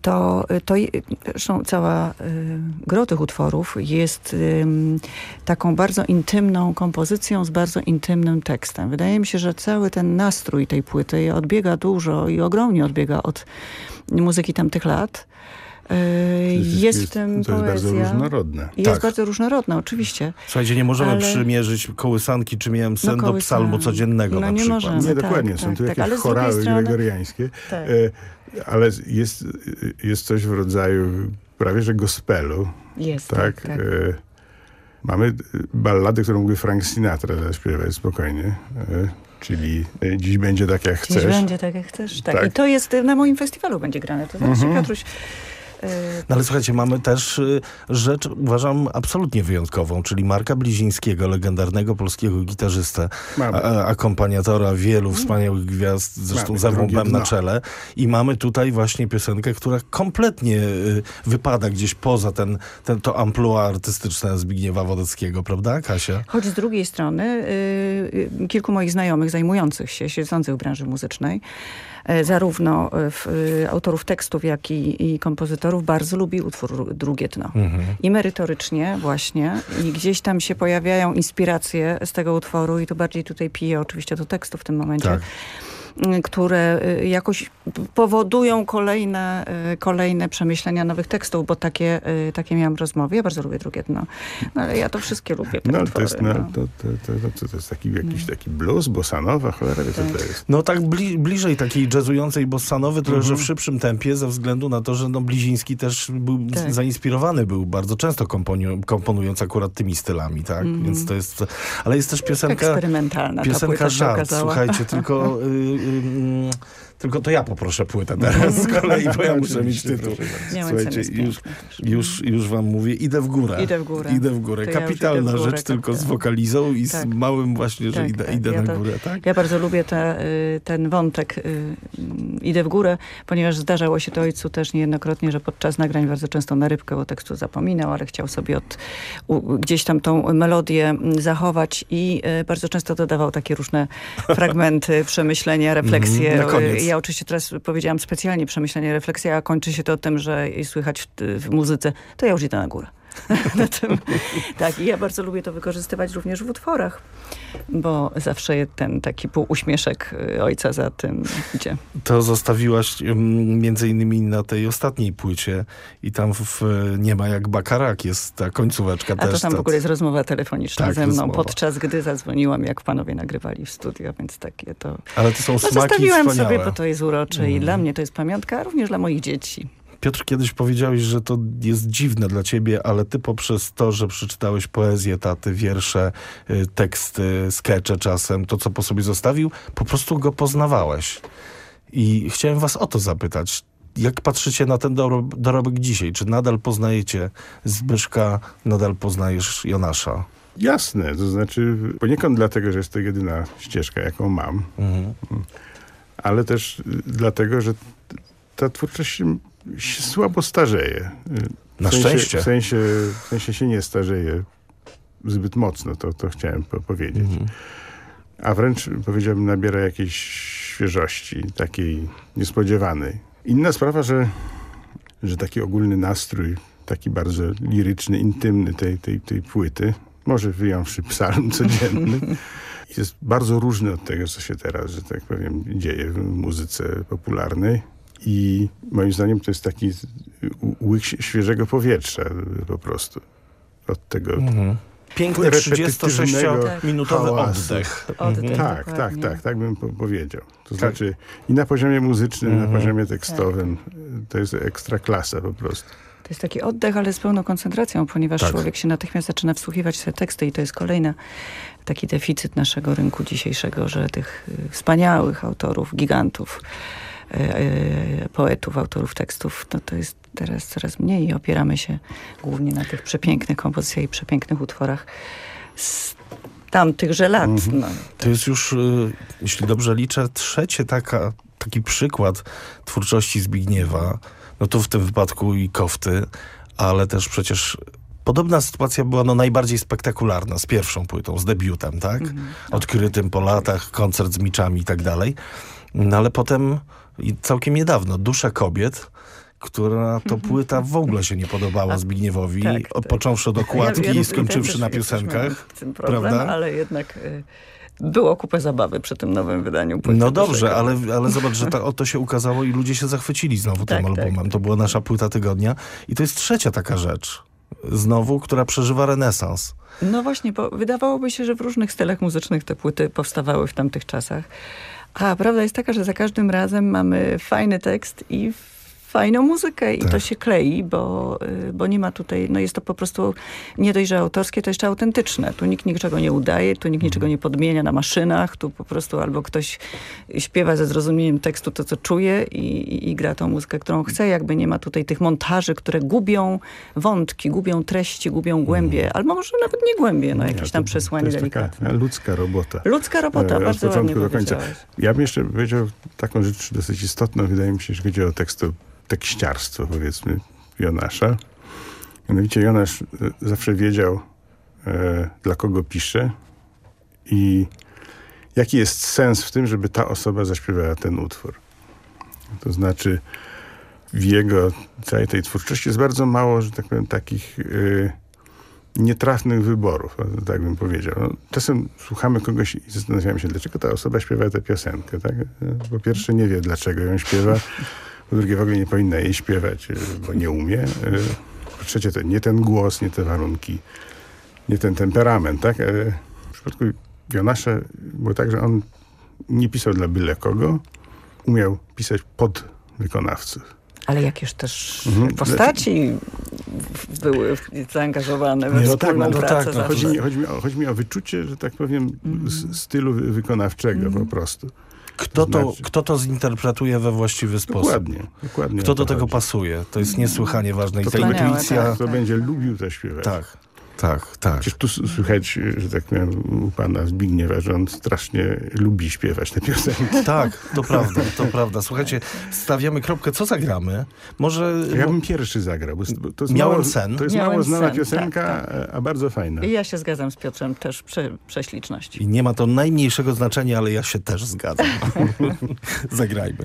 to, to zresztą cała y, gro tych utworów jest taką bardzo intymną kompozycją z bardzo intymnym tekstem. Wydaje mi się, że cały ten nastrój tej płyty odbiega dużo i ogromnie odbiega od muzyki tamtych lat. Jest- jest, w tym to jest bardzo poezja. różnorodne. Jest Tak. bardzo różnorodna, oczywiście. Słuchajcie, nie możemy Ale- przymierzyć kołysanki, czy miałem sen do kołysan- psalmu codziennego no na nie przykład. możemy. Nie, tak, dokładnie. Są tak, tu tak, jakieś ale chorały strony- gregoriańskie. Tak. E, ale jest, jest coś w rodzaju prawie że gospelu. Jest, tak. tak, tak. E, mamy balladę, którą mógłby Frank Sinatra zaśpiewać spokojnie. Czyli e, dziś będzie tak jak Dziś chcesz. będzie tak, jak chcesz. Tak. Tak. I to jest na moim festiwalu będzie grane. To znaczy, Mhm. Piotruś, No ale słuchajcie, mamy też y, rzecz, uważam, absolutnie wyjątkową, czyli Marka Blizińskiego, legendarnego polskiego gitarzystę, a, akompaniatora wielu wspaniałych gwiazd, zresztą Mamy z Ewą drugie Bem na czele. I mamy tutaj właśnie piosenkę, która kompletnie y, wypada gdzieś poza ten, ten, to amplua artystyczne Zbigniewa Wodeckiego, prawda, Kasia? choć z drugiej strony y, y, kilku moich znajomych zajmujących się, siedzących w branży muzycznej, y, zarówno y, w, y, autorów tekstów, jak i, i kompozytorów, bardzo lubi utwór Drugie Dno. Mhm. I merytorycznie właśnie. I gdzieś tam się pojawiają inspiracje z tego utworu i tu bardziej tutaj piję oczywiście do tekstu w tym momencie. Tak. Y, które y, jakoś powodują kolejne, y, kolejne przemyślenia nowych tekstów, bo takie, takie miałam rozmowy. Ja bardzo lubię drugie dno. No ale ja to wszystkie lubię, No, to jest, no, no. to, to, to, to, to jest taki jakiś taki blues, bossanowa, cholera wie co to jest. No tak bli bliżej takiej jazzującej bossanowy, tyle że Mhm. w szybszym tempie, ze względu na to, że no Bliziński też był Tak. zainspirowany, był bardzo często komponiu komponując akurat tymi stylami, tak? Mhm. Więc to jest... Ale jest też piosenka... Eksperymentalna ta Piosenka żart, słuchajcie, tylko... Y, y, y, tylko to ja poproszę płytę teraz z kolei, bo ja [laughs] muszę mieć tytuł. Słuchajcie, już, już, już wam mówię, idę w górę. Idę w górę. Idę w górę. To ja Kapitalna idę w górę, rzecz, tylko z wokalizą i z Tak. małym właśnie, że Tak, idę, tak. idę ja na to- górę, tak? Ja bardzo lubię te, y, ten wątek y, Idę w górę, ponieważ zdarzało się to ojcu też niejednokrotnie, że podczas nagrań bardzo często na rybkę o tekstu zapominał, ale chciał sobie od, u, gdzieś tam tą melodię mm, zachować i y, bardzo często dodawał takie różne fragmenty, przemyślenia, refleksje. Mhm, na koniec. Ja oczywiście teraz powiedziałam specjalnie przemyślenia, refleksja, a kończy się to tym, że słychać w, w muzyce, to ja już idę na górę. [laughs] na tym. Tak, i ja bardzo lubię to wykorzystywać również w utworach, bo zawsze ten taki półuśmieszek y, ojca za tym idzie. To zostawiłaś mm, między innymi na tej ostatniej płycie i tam w, Nie ma jak Bakarak jest ta końcóweczka A też. to tam w ogóle jest rozmowa telefoniczna Tak, ze mną, rozmowa. podczas gdy zadzwoniłam, jak panowie nagrywali w studio, więc takie to... Ale to są No, smaki zostawiłam wspaniałe. sobie, bo to jest urocze i Mhm. dla mnie to jest pamiątka, a również dla moich dzieci. Piotr, kiedyś powiedziałeś, że to jest dziwne dla ciebie, ale ty poprzez to, że przeczytałeś poezję taty, wiersze, y, teksty, skecze czasem, to co po sobie zostawił, po prostu go poznawałeś. I chciałem was o to zapytać. Jak patrzycie na ten dorob- dorobek dzisiaj? Czy nadal poznajecie Zbyszka, nadal poznajesz Jonasza? Jasne, to znaczy poniekąd dlatego, że jest to jedyna ścieżka, jaką mam, Mhm. ale też y, dlatego, że ta twórczość się, słabo starzeje. Y, Na w sensie, szczęście. W sensie, w sensie się nie starzeje zbyt mocno, to, to chciałem po powiedzieć. Mhm. A wręcz powiedziałbym nabiera jakiejś świeżości, takiej niespodziewanej. Inna sprawa, że, że taki ogólny nastrój, taki bardzo liryczny, intymny tej, tej, tej płyty, może wyjąwszy psalm [laughs] codzienny, jest bardzo różny od tego, co się teraz, że tak powiem, dzieje w muzyce popularnej. I moim zdaniem to jest taki łyk świeżego powietrza po prostu. Od tego Mhm. Piękny repetytywnego 36-minutowy hałasu. oddech. Oddech, Mhm. Tak, tak, tak, tak bym po powiedział. To Tak. znaczy i na poziomie muzycznym, Mhm. na poziomie tekstowym. To jest ekstra klasa po prostu. To jest taki oddech, ale z pełną koncentracją, ponieważ Tak. człowiek się natychmiast zaczyna wsłuchiwać w te teksty i to jest kolejny taki deficyt naszego rynku dzisiejszego, że tych y, wspaniałych autorów, gigantów, poetów, autorów tekstów, no to jest teraz coraz mniej i opieramy się głównie na tych przepięknych kompozycjach i przepięknych utworach z tamtychże lat. Mhm. No. To jest już, y, jeśli dobrze liczę, trzecie taka, taki przykład twórczości Zbigniewa. No tu w tym wypadku i Kofty, ale też przecież podobna sytuacja była no najbardziej spektakularna z pierwszą płytą, z debiutem, tak? Mhm. Odkrytym po latach, koncert z miczami i tak dalej. No ale potem i całkiem niedawno Dusze kobiet, która to płyta w ogóle się nie podobała Zbigniewowi, tak, o- począwszy od okładki Ja- ja- i skończywszy na piosenkach. problem, prawda? ale jednak y, było kupę zabawy przy tym nowym wydaniu płyty. No dobrze, ale, ale zobacz, że ta, o to się ukazało i ludzie się zachwycili znowu Tak, tym tak, albumem. To była nasza płyta tygodnia i to jest trzecia taka rzecz. Znowu, która przeżywa renesans. No właśnie, bo wydawałoby się, że w różnych stylach muzycznych te płyty powstawały w tamtych czasach. A prawda jest taka, że za każdym razem mamy fajny tekst i fajną muzykę i Tak. to się klei, bo, y, bo nie ma tutaj, no jest to po prostu nie dość, że autorskie, to jeszcze autentyczne. Tu nikt niczego nie udaje, tu nikt niczego nie podmienia na maszynach, tu po prostu albo ktoś śpiewa ze zrozumieniem tekstu to, co czuje i, i, i gra tą muzykę, którą chce. Jakby nie ma tutaj tych montaży, które gubią wątki, gubią treści, gubią głębie, albo może nawet nie głębie, no jakieś tam to, przesłanie to jest taka delikatne. ludzka robota. Ludzka robota, E, Od bardzo początku ładnie do końca. Ja bym jeszcze powiedział taką rzecz dosyć istotną, wydaje mi się, że chodzi o tekstu, tekściarstwo, powiedzmy, Jonasza. Mianowicie Jonasz e, zawsze wiedział, e, dla kogo pisze i jaki jest sens w tym, żeby ta osoba zaśpiewała ten utwór. To znaczy, w jego całej tej twórczości jest bardzo mało, że tak powiem, takich y, nietrafnych wyborów, tak bym powiedział. No, czasem słuchamy kogoś i zastanawiamy się, dlaczego ta osoba śpiewa tę piosenkę. Tak? Y, Po pierwsze nie wie, dlaczego ją śpiewa. Po drugie w ogóle nie powinna jej śpiewać, y, bo nie umie. Y, Po trzecie to nie ten głos, nie te warunki, nie ten temperament. Tak? Y, W przypadku Jonasza było tak, że on nie pisał dla byle kogo. Umiał pisać pod wykonawców. Ale jakież też Mhm. postaci były zaangażowane we Nie, no wspólną tak, no, pracę. tak, no, chodzi, mi, chodzi, mi o, chodzi mi o wyczucie, że tak powiem, s- stylu wy- wykonawczego po prostu. Kto to, Znaczy- kto to zinterpretuje we właściwy sposób? Dokładnie, dokładnie Kto do tego chodzi. pasuje? To jest niesłychanie ważne. I To, ta intuicja... kto będzie lubił to śpiewać. Tak, tak, tak. Przecież tu słychać, że tak powiem, u pana Zbigniewa, że on strasznie lubi śpiewać te piosenki. [laughs] Tak, to prawda, to prawda. Słuchajcie, stawiamy kropkę. Co zagramy? Może... Ja bym pierwszy zagrał, to jest Miałem mało, sen. To jest Miałem mało znana sen, piosenka, tak, a bardzo fajna. I ja się zgadzam z Piotrem też prze, prześliczność. I nie ma to najmniejszego znaczenia, ale ja się też zgadzam. [laughs] Zagrajmy.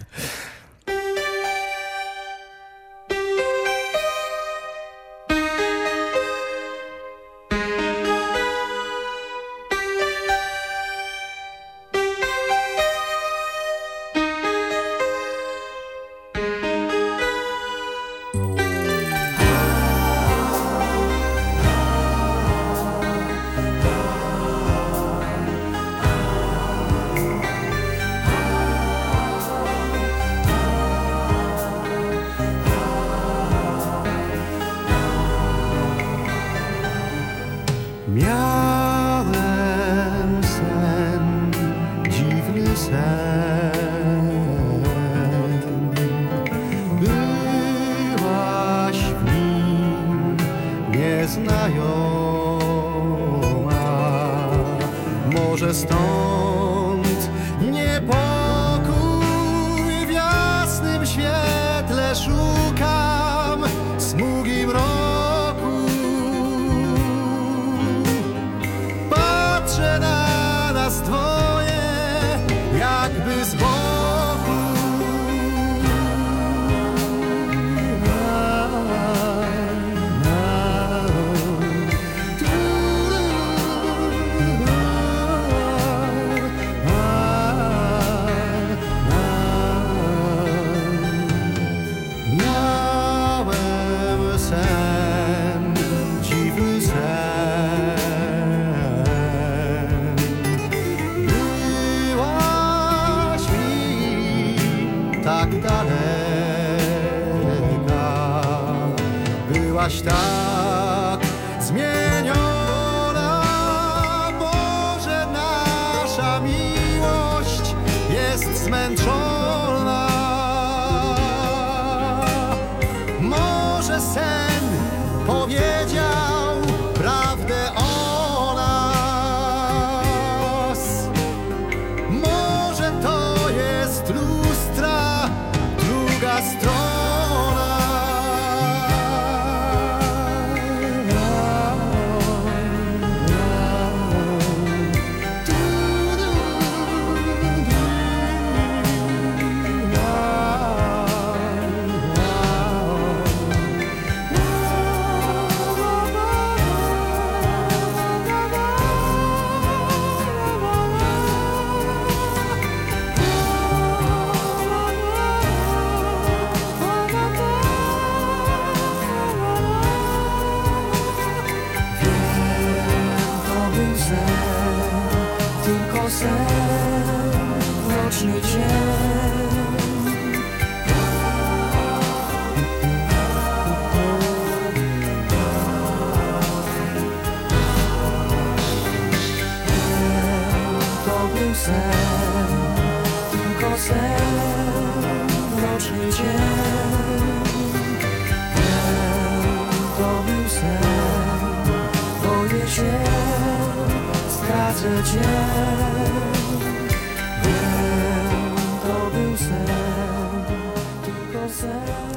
afastar.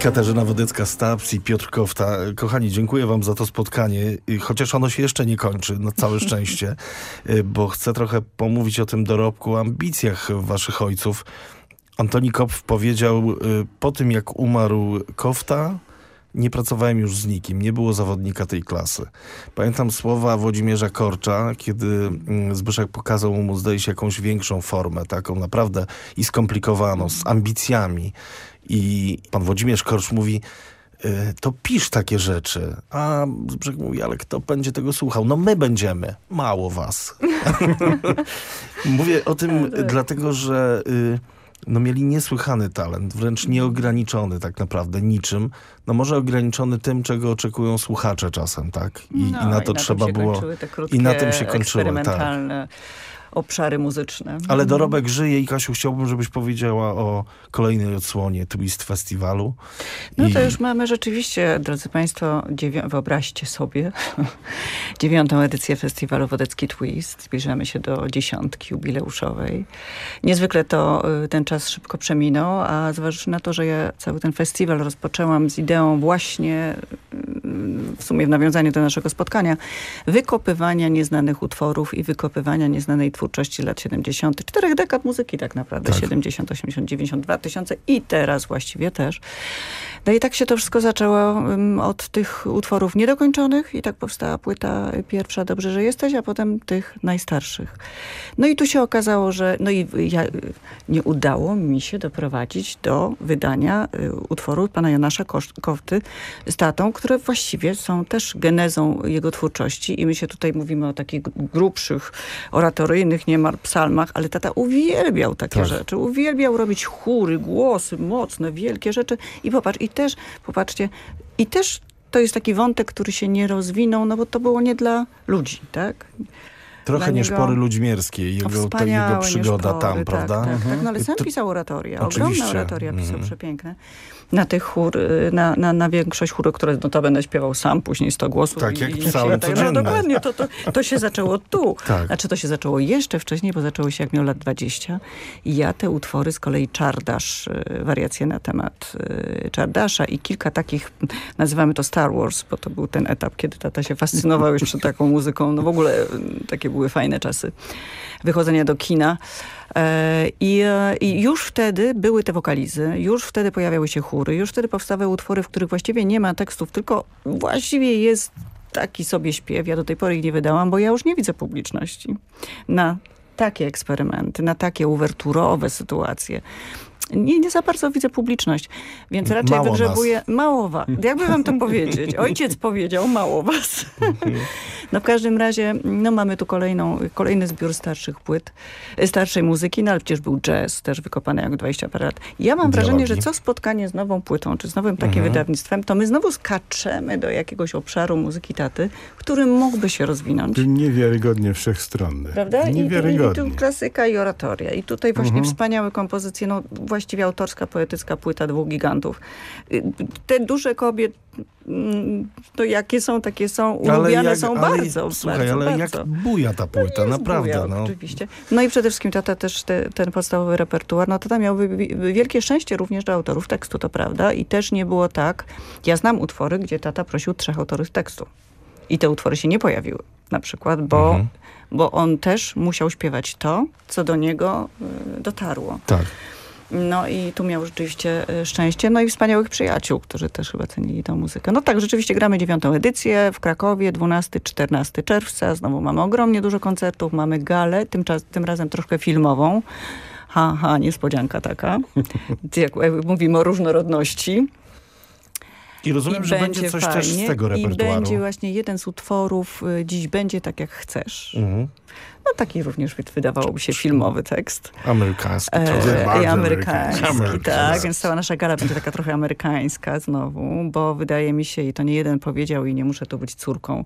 Katarzyna Wodecka-Staps i Piotr Kofta. Kochani, dziękuję wam za to spotkanie, Y, chociaż ono się jeszcze nie kończy, na całe [laughs] szczęście, y, bo chcę trochę pomówić o tym dorobku, ambicjach waszych ojców. Antoni Kopf powiedział, y, po tym jak umarł Kofta, nie pracowałem już z nikim, nie było zawodnika tej klasy. Pamiętam słowa Włodzimierza Korcza, kiedy mm, Zbyszek pokazał mu, zdaje się, jakąś większą formę, taką naprawdę i skomplikowaną, z ambicjami. I pan Włodzimierz Korcz mówi, y, to pisz takie rzeczy. A Zbyszek mówi, ale kto będzie tego słuchał? No my będziemy. Mało was. [laughs] Mówię o tym dlatego, że y, no mieli niesłychany talent, wręcz nieograniczony tak naprawdę niczym. No może ograniczony tym, czego oczekują słuchacze czasem, tak? I, No, i na to tym trzeba się było... I na tym się kończyły, tak. Obszary muzyczne. Ale dorobek żyje i Kasiu, chciałbym, żebyś powiedziała o kolejnej odsłonie Twist Festiwalu. No I- to już mamy rzeczywiście, drodzy Państwo, wyobraźcie sobie, [laughs] dziewiątą edycję festiwalu Wodecki Twist. Zbliżamy się do dziesiątki jubileuszowej. Niezwykle to y, ten czas szybko przeminął, a zważywszy na to, że ja cały ten festiwal rozpoczęłam z ideą właśnie, y, w sumie w nawiązaniu do naszego spotkania, wykopywania nieznanych utworów i wykopywania nieznanej twórczości lat 70., czterech dekad muzyki tak naprawdę, 70, 80, 90, 2000 i teraz właściwie też. No i tak się to wszystko zaczęło um, od tych utworów niedokończonych i tak powstała płyta pierwsza Dobrze, że jesteś, a potem tych najstarszych. No i tu się okazało, że no i ja, nie udało mi się doprowadzić do wydania y, utworu pana Janasza Kowty z tatą, które właściwie są też genezą jego twórczości i my się tutaj mówimy o takich grubszych, oratoryjnych niemal psalmach, ale tata uwielbiał takie Tak. rzeczy. Uwielbiał robić chóry, głosy mocne, wielkie rzeczy i popatrz, i też, popatrzcie, i też to jest taki wątek, który się nie rozwinął, no bo to było nie dla ludzi, tak? Trochę nieszpory ludźmierskiej, jego, ta jego przygoda nieszpory, tam, tak, prawda? Tak, tak, no ale sam To- pisał oratoria, Oczywiście. ogromne oratoria pisał, Mhm. przepiękne. Na tych chór, y, na, na, na większość chórów, które notabene śpiewał sam, później 100 głosów. Tak, i- jak psalmy tak, No codzienne. dokładnie, to, to, to się zaczęło tu. Tak. Znaczy to się zaczęło jeszcze wcześniej, bo zaczęło się jak miał lat 20. I ja te utwory z kolei Czardasz, y, wariacje na temat y, Czardasza i kilka takich, nazywamy to Star Wars, bo to był ten etap, kiedy tata się fascynował jeszcze taką muzyką. No w ogóle y, były fajne czasy wychodzenia do kina. E, I, e, I już wtedy były te wokalizy, już wtedy pojawiały się chóry, już wtedy powstawały utwory, w których właściwie nie ma tekstów, tylko właściwie jest taki sobie śpiew. Ja do tej pory ich nie wydałam, bo ja już nie widzę publiczności na takie eksperymenty, na takie uwerturowe sytuacje. Nie, nie za bardzo widzę publiczność, więc raczej Mało wygrzebuję mało was. [laughs] Jakby wam to powiedzieć? Ojciec powiedział mało was. No w każdym razie, no mamy tu kolejną, kolejny zbiór starszych płyt, e, starszej muzyki, no ale przecież był jazz, też wykopany jak 20 parę lat. Ja mam wrażenie, Dialogi. że co spotkanie z nową płytą, czy z nowym takim Mhm. wydawnictwem, to my znowu skaczemy do jakiegoś obszaru muzyki taty, który mógłby się rozwinąć. Niewiarygodnie wszechstronny. Prawda? I, i, I Niewiarygodnie. tu klasyka i oratoria. I tutaj właśnie Mhm. wspaniałe kompozycje, no właściwie autorska, poetycka płyta dwóch gigantów. Y, Te dusze kobiet, mm, to jakie są, takie są, ulubiane są ale, bardzo, Słuchaj, bardzo, ale bardzo. jak buja ta płyta, naprawdę. Bujał, no. Oczywiście. No i przede wszystkim tata też te, ten podstawowy repertuar, no tata miał wi- wi- wielkie szczęście również do autorów tekstu, to prawda. I też nie było tak, ja znam utwory, gdzie tata prosił trzech autorów tekstu. I te utwory się nie pojawiły. Na przykład, bo, Mhm. bo on też musiał śpiewać to, co do niego y, dotarło. Tak. No i tu miał rzeczywiście y, szczęście. No i wspaniałych przyjaciół, którzy też chyba cenili tą muzykę. No tak, rzeczywiście gramy dziewiątą edycję w Krakowie, 12-14 czerwca. Znowu mamy ogromnie dużo koncertów, mamy galę, tym, tym razem troszkę filmową. Ha, ha, niespodzianka taka. [laughs] Jak mówimy o różnorodności. I rozumiem, że będzie coś też z tego I repertuaru. będzie właśnie jeden z utworów y, Dziś będzie tak jak chcesz. Mhm. No taki również wy- wydawałoby się filmowy tekst. Amerykański. E, trochę. I amerykański, Amerykański. tak. Więc cała nasza gala będzie taka trochę amerykańska znowu, bo wydaje mi się, i to nie jeden powiedział, i nie muszę tu być córką, e,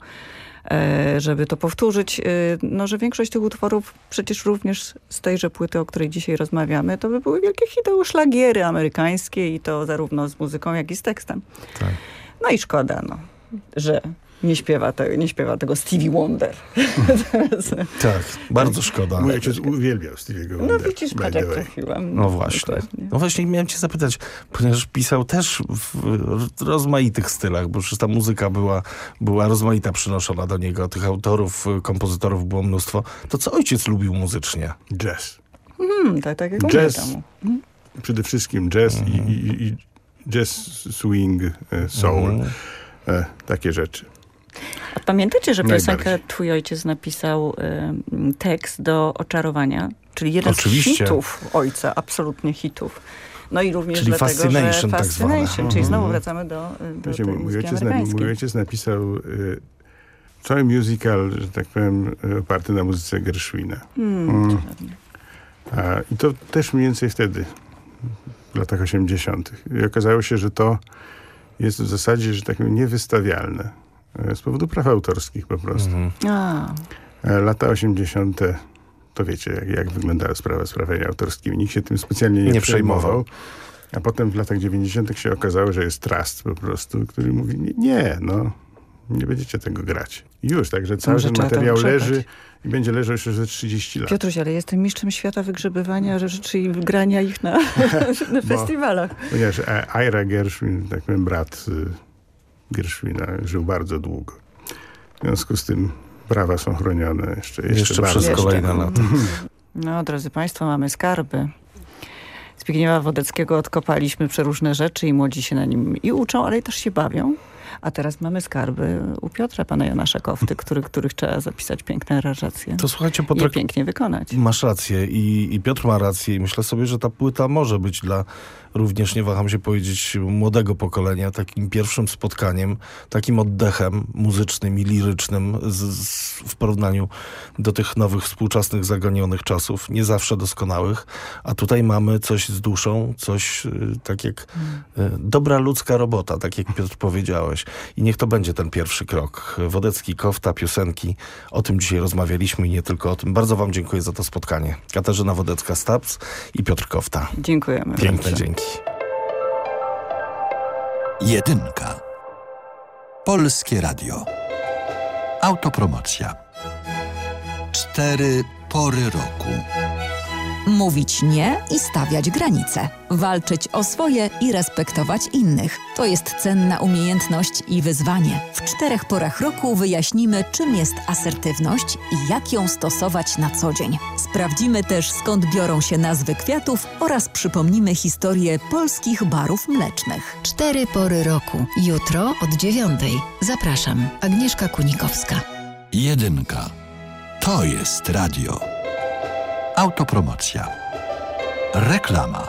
żeby to powtórzyć, e, no, że większość tych utworów, przecież również z tejże płyty, o której dzisiaj rozmawiamy, to by były wielkie hity, szlagiery amerykańskie i to zarówno z muzyką, jak i z tekstem. Tak. No i szkoda, no, że nie śpiewa, te, nie śpiewa tego Stevie Wonder. [laughs] Tak, bardzo szkoda. Mój ojciec uwielbiał Stevie'ego No Wondera, widzisz, patrz jak trafiłam. No właśnie. Dokładnie. No właśnie miałem cię zapytać, ponieważ pisał też w rozmaitych stylach, bo przecież ta muzyka była, była rozmaita przynoszona do niego. Tych autorów, kompozytorów było mnóstwo. To co ojciec lubił muzycznie? Jazz. Hmm, tak, tak jak Jazz. temu. przede wszystkim jazz i, i, i jazz, swing, e, soul, Mhm. e, takie rzeczy. A pamiętacie, że piosenkę twój ojciec napisał y, tekst do Oczarowania? Czyli jeden Oczywiście. z hitów ojca, absolutnie hitów. No i również Czyli dlatego, Fascination że tak. Fascination, czyli znowu Mhm. wracamy do, do Wiecie, tej mój, ojciec, mój ojciec napisał y, cały musical, że tak powiem, oparty na muzyce Gershwina. Hmm, Mm. A, I to też mniej więcej wtedy, w latach 80. I okazało się, że to jest w zasadzie, że tak powiem, niewystawialne. E, Z powodu praw autorskich po prostu. A, E, Lata 80. to wiecie, jak, jak wyglądała sprawa z prawami autorskimi. Nikt się tym specjalnie nie, Nie przejmował. przejmował. A potem w latach 90. się okazało, że jest trust po prostu, który mówi, nie, nie no, nie będziecie tego grać. Już, także cały ten materiał leży i będzie leżał jeszcze ze 30 lat. Piotruś, ale jestem mistrzem świata wygrzebywania rzeczy i grania ich na, [laughs] na Bo- festiwalach. Ponieważ e, Ira Gershwin, tak powiem, brat Gershwina, żył bardzo długo. W związku z tym prawa są chronione jeszcze, jeszcze, Jeszcze przez kolejne lata. No, drodzy Państwo, mamy skarby. Zbigniewa Wodeckiego odkopaliśmy przeróżne rzeczy i młodzi się na nim i uczą, ale też się bawią. A teraz mamy skarby u Piotra, pana Janasza Kofty, który, których trzeba zapisać piękne aranżacje. To słuchajcie, I je potrak- pięknie wykonać. Masz rację i, i Piotr ma rację i myślę sobie, że ta płyta może być dla również, nie waham się powiedzieć, młodego pokolenia takim pierwszym spotkaniem, takim oddechem muzycznym i lirycznym z, z, w porównaniu do tych nowych, współczesnych, zagonionych czasów, nie zawsze doskonałych, a tutaj mamy coś z duszą, coś y, tak jak y, dobra ludzka robota, tak jak Piotr powiedziałeś. I niech to będzie ten pierwszy krok. Wodecki, Kofta, piosenki. O tym dzisiaj rozmawialiśmy i nie tylko o tym. Bardzo wam dziękuję za to spotkanie. Katarzyna Wodecka-Staps i Piotr Kofta. Dziękujemy. Piękne dzięki. Jedynka. Polskie Radio. Autopromocja. Cztery pory roku. Mówić nie i stawiać granice. Walczyć o swoje i respektować innych. To jest cenna umiejętność i wyzwanie. W czterech porach roku wyjaśnimy, czym jest asertywność i jak ją stosować na co dzień. Sprawdzimy też, skąd biorą się nazwy kwiatów oraz przypomnimy historię polskich barów mlecznych. Cztery pory roku. Jutro od dziewiątej. Zapraszam. Agnieszka Kunikowska. Jedynka. To jest radio. Autopromocja. Reklama.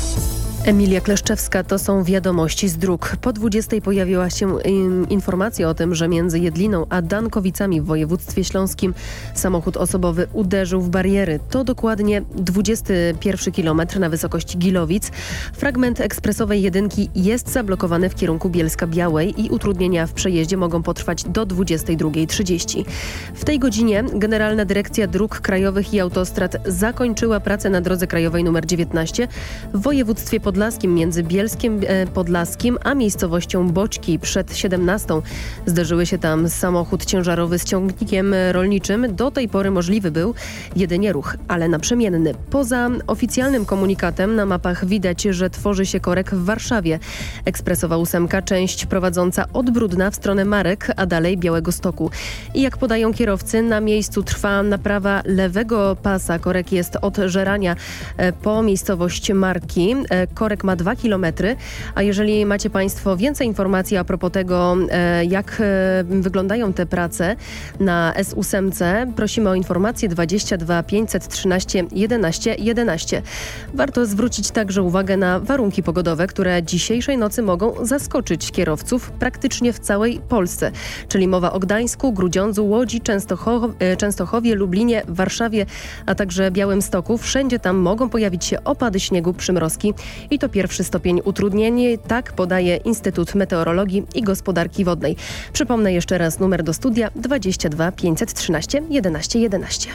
Emilia Kleszczewska, to są wiadomości z dróg. Po 20 pojawiła się informacja o tym, że między Jedliną a Dankowicami w województwie śląskim samochód osobowy uderzył w bariery. To dokładnie 21 kilometr na wysokości Gilowic. Fragment ekspresowej jedynki jest zablokowany w kierunku Bielska Białej i utrudnienia w przejeździe mogą potrwać do 22.30. W tej godzinie Generalna Dyrekcja Dróg Krajowych i Autostrad zakończyła pracę na drodze krajowej nr 19 w województwie pod Podlaskim między Bielskiem e, Podlaskim a miejscowością Boćki przed 17. Zderzyły się tam samochód ciężarowy z ciągnikiem rolniczym. Do tej pory możliwy był jedynie ruch, ale naprzemienny. Poza oficjalnym komunikatem na mapach widać, że tworzy się korek w Warszawie. Ekspresowa ósemka, część prowadząca od Brudna w stronę Marek, a dalej Białego Stoku. I jak podają kierowcy, na miejscu trwa naprawa lewego pasa. Korek jest od Żerania e, po miejscowość Marki. Korek ma 2 km, a jeżeli macie Państwo więcej informacji a propos tego, e, jak e, wyglądają te prace na S8, prosimy o informację 22 513 11 11. Warto zwrócić także uwagę na warunki pogodowe, które dzisiejszej nocy mogą zaskoczyć kierowców praktycznie w całej Polsce. Czyli mowa o Gdańsku, Grudziądzu, Łodzi, e, Częstochowie, Lublinie, Warszawie, a także Białymstoku. Wszędzie tam mogą pojawić się opady śniegu, przymrozki i to pierwszy stopień utrudnień. Tak podaje Instytut Meteorologii i Gospodarki Wodnej. Przypomnę jeszcze raz numer do studia 22 513 11 11.